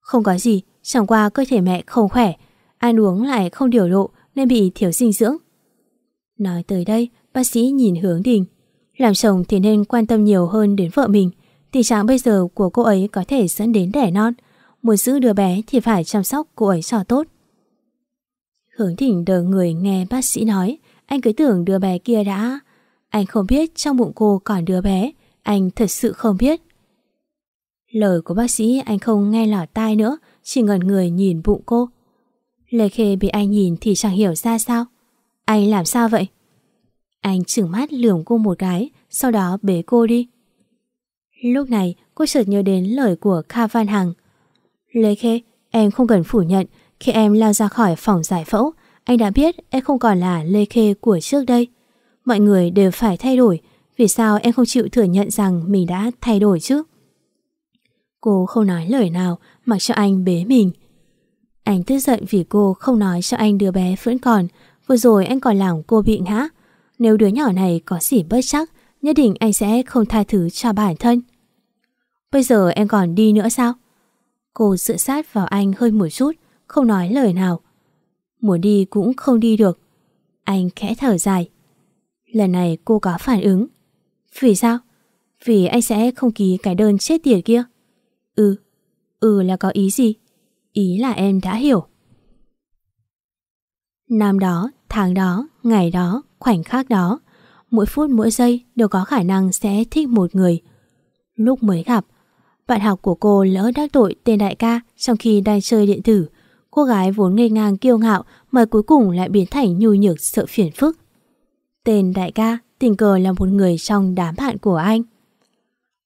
Không có gì, chẳng qua cơ thể mẹ không khỏe, ăn uống lại không điều độ nên bị thiếu dinh dưỡng. Nói tới đây, bác sĩ nhìn hướng đình. Làm chồng thì nên quan tâm nhiều hơn đến vợ mình. Tình trạng bây giờ của cô ấy có thể dẫn đến đẻ non. Muốn giữ đứa bé thì phải chăm sóc cô ấy cho tốt. Hướng thỉnh đờ người nghe bác sĩ nói, anh cứ tưởng đứa bé kia đã... Anh không biết trong bụng cô còn đứa bé, anh thật sự không biết. Lời của bác sĩ anh không nghe lọt tai nữa, chỉ ngẩn người nhìn bụng cô. Lê Khê bị anh nhìn thì chẳng hiểu ra sao. Anh làm sao vậy? Anh chừng mắt lườm cô một cái, sau đó bế cô đi. Lúc này, cô chợt nhớ đến lời của Kha Văn Hằng. Lê Khê, em không cần phủ nhận, khi em lao ra khỏi phòng giải phẫu, anh đã biết em không còn là Lê Khê của trước đây. Mọi người đều phải thay đổi, vì sao em không chịu thừa nhận rằng mình đã thay đổi chứ? Cô không nói lời nào, mặc cho anh bế mình. Anh tức giận vì cô không nói cho anh đứa bé vẫn còn, vừa rồi anh còn làm cô bị ngã. Nếu đứa nhỏ này có gì bất chắc, nhất định anh sẽ không tha thứ cho bản thân. Bây giờ em còn đi nữa sao? Cô dựa sát vào anh hơi một chút, không nói lời nào. Muốn đi cũng không đi được. Anh khẽ thở dài. Lần này cô có phản ứng. Vì sao? Vì anh sẽ không ký cái đơn chết tiệt kia. Ừ, ừ là có ý gì? Ý là em đã hiểu. Năm đó, tháng đó, ngày đó, khoảnh khắc đó, mỗi phút mỗi giây đều có khả năng sẽ thích một người. Lúc mới gặp, bạn học của cô lỡ đắc tội tên đại ca trong khi đang chơi điện tử. Cô gái vốn ngây ngang kiêu ngạo mà cuối cùng lại biến thành nhu nhược sợ phiền phức. Tên đại ca tình cờ là một người trong đám bạn của anh.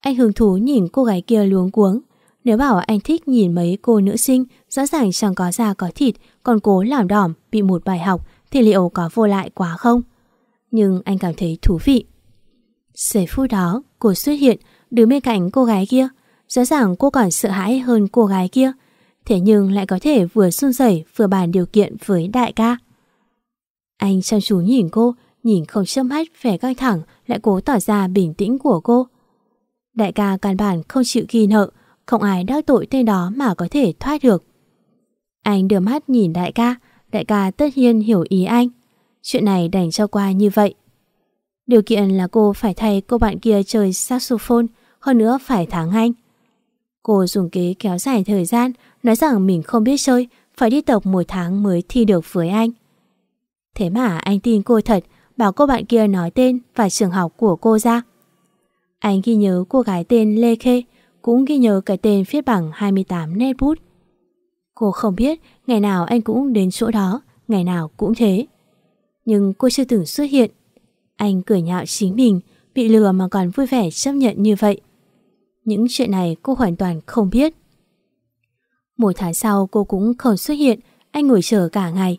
Anh hứng thú nhìn cô gái kia luống cuống. Nếu bảo anh thích nhìn mấy cô nữ sinh rõ ràng chẳng có da có thịt còn cố làm đỏm bị một bài học thì liệu có vô lại quá không? Nhưng anh cảm thấy thú vị. Giây phút đó, cô xuất hiện đứng bên cạnh cô gái kia. Rõ ràng cô còn sợ hãi hơn cô gái kia. Thế nhưng lại có thể vừa run rẩy vừa bàn điều kiện với đại ca. Anh chăm chú nhìn cô, nhìn không chớp mắt vẻ căng thẳng lại cố tỏ ra bình tĩnh của cô. Đại ca căn bản không chịu ghi nợ, không ai đắc tội tên đó mà có thể thoát được. Anh đưa mắt nhìn đại ca, đại ca tất nhiên hiểu ý anh. Chuyện này đành cho qua như vậy. Điều kiện là cô phải thay cô bạn kia chơi saxophone, hơn nữa phải thắng anh. Cô dùng kế kéo dài thời gian, nói rằng mình không biết chơi, phải đi tập một tháng mới thi được với anh. Thế mà anh tin cô thật, bảo cô bạn kia nói tên và trường học của cô ra. Anh ghi nhớ cô gái tên Lê Khê, cũng ghi nhớ cái tên viết bằng 28 nét bút. Cô không biết ngày nào anh cũng đến chỗ đó, ngày nào cũng thế. Nhưng cô chưa từng xuất hiện. Anh cười nhạo chính mình, bị lừa mà còn vui vẻ chấp nhận như vậy. Những chuyện này cô hoàn toàn không biết. Một tháng sau cô cũng không xuất hiện, anh ngồi chờ cả ngày.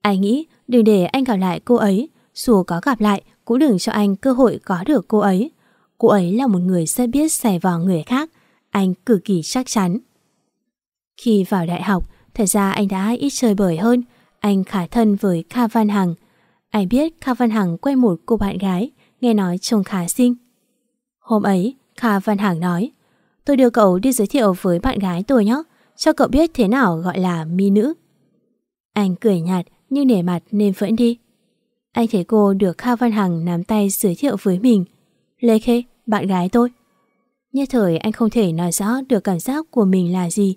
Anh nghĩ đừng để anh gặp lại cô ấy, dù có gặp lại cũng đừng cho anh cơ hội có được cô ấy. Cô ấy là một người rất biết xài vào người khác, anh cực kỳ chắc chắn. Khi vào đại học, thật ra anh đã ít chơi bời hơn, anh khá thân với Kha Văn Hằng. Anh biết Kha Văn Hằng quen một cô bạn gái, nghe nói trông khá xinh. Hôm ấy, Kha Văn Hằng nói, tôi đưa cậu đi giới thiệu với bạn gái tôi nhé, cho cậu biết thế nào gọi là mi nữ. Anh cười nhạt nhưng nể mặt nên vẫn đi. Anh thấy cô được Kha Văn Hằng nắm tay giới thiệu với mình. Lê Khê, bạn gái tôi. Nhất thời anh không thể nói rõ được cảm giác của mình là gì.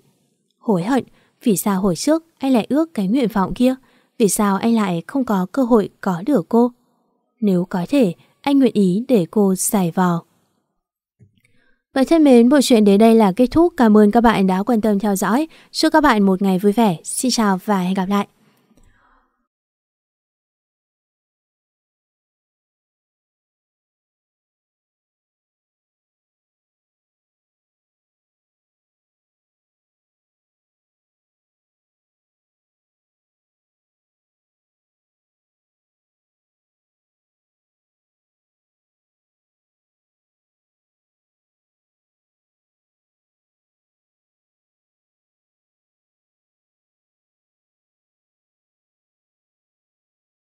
Hối hận, vì sao hồi trước anh lại ước cái nguyện vọng kia? Vì sao anh lại không có cơ hội có được cô? Nếu có thể, anh nguyện ý để cô giải vò. Vậy thân mến, bộ truyện đến đây là kết thúc. Cảm ơn các bạn đã quan tâm theo dõi. Chúc các bạn một ngày vui vẻ. Xin chào và hẹn gặp lại.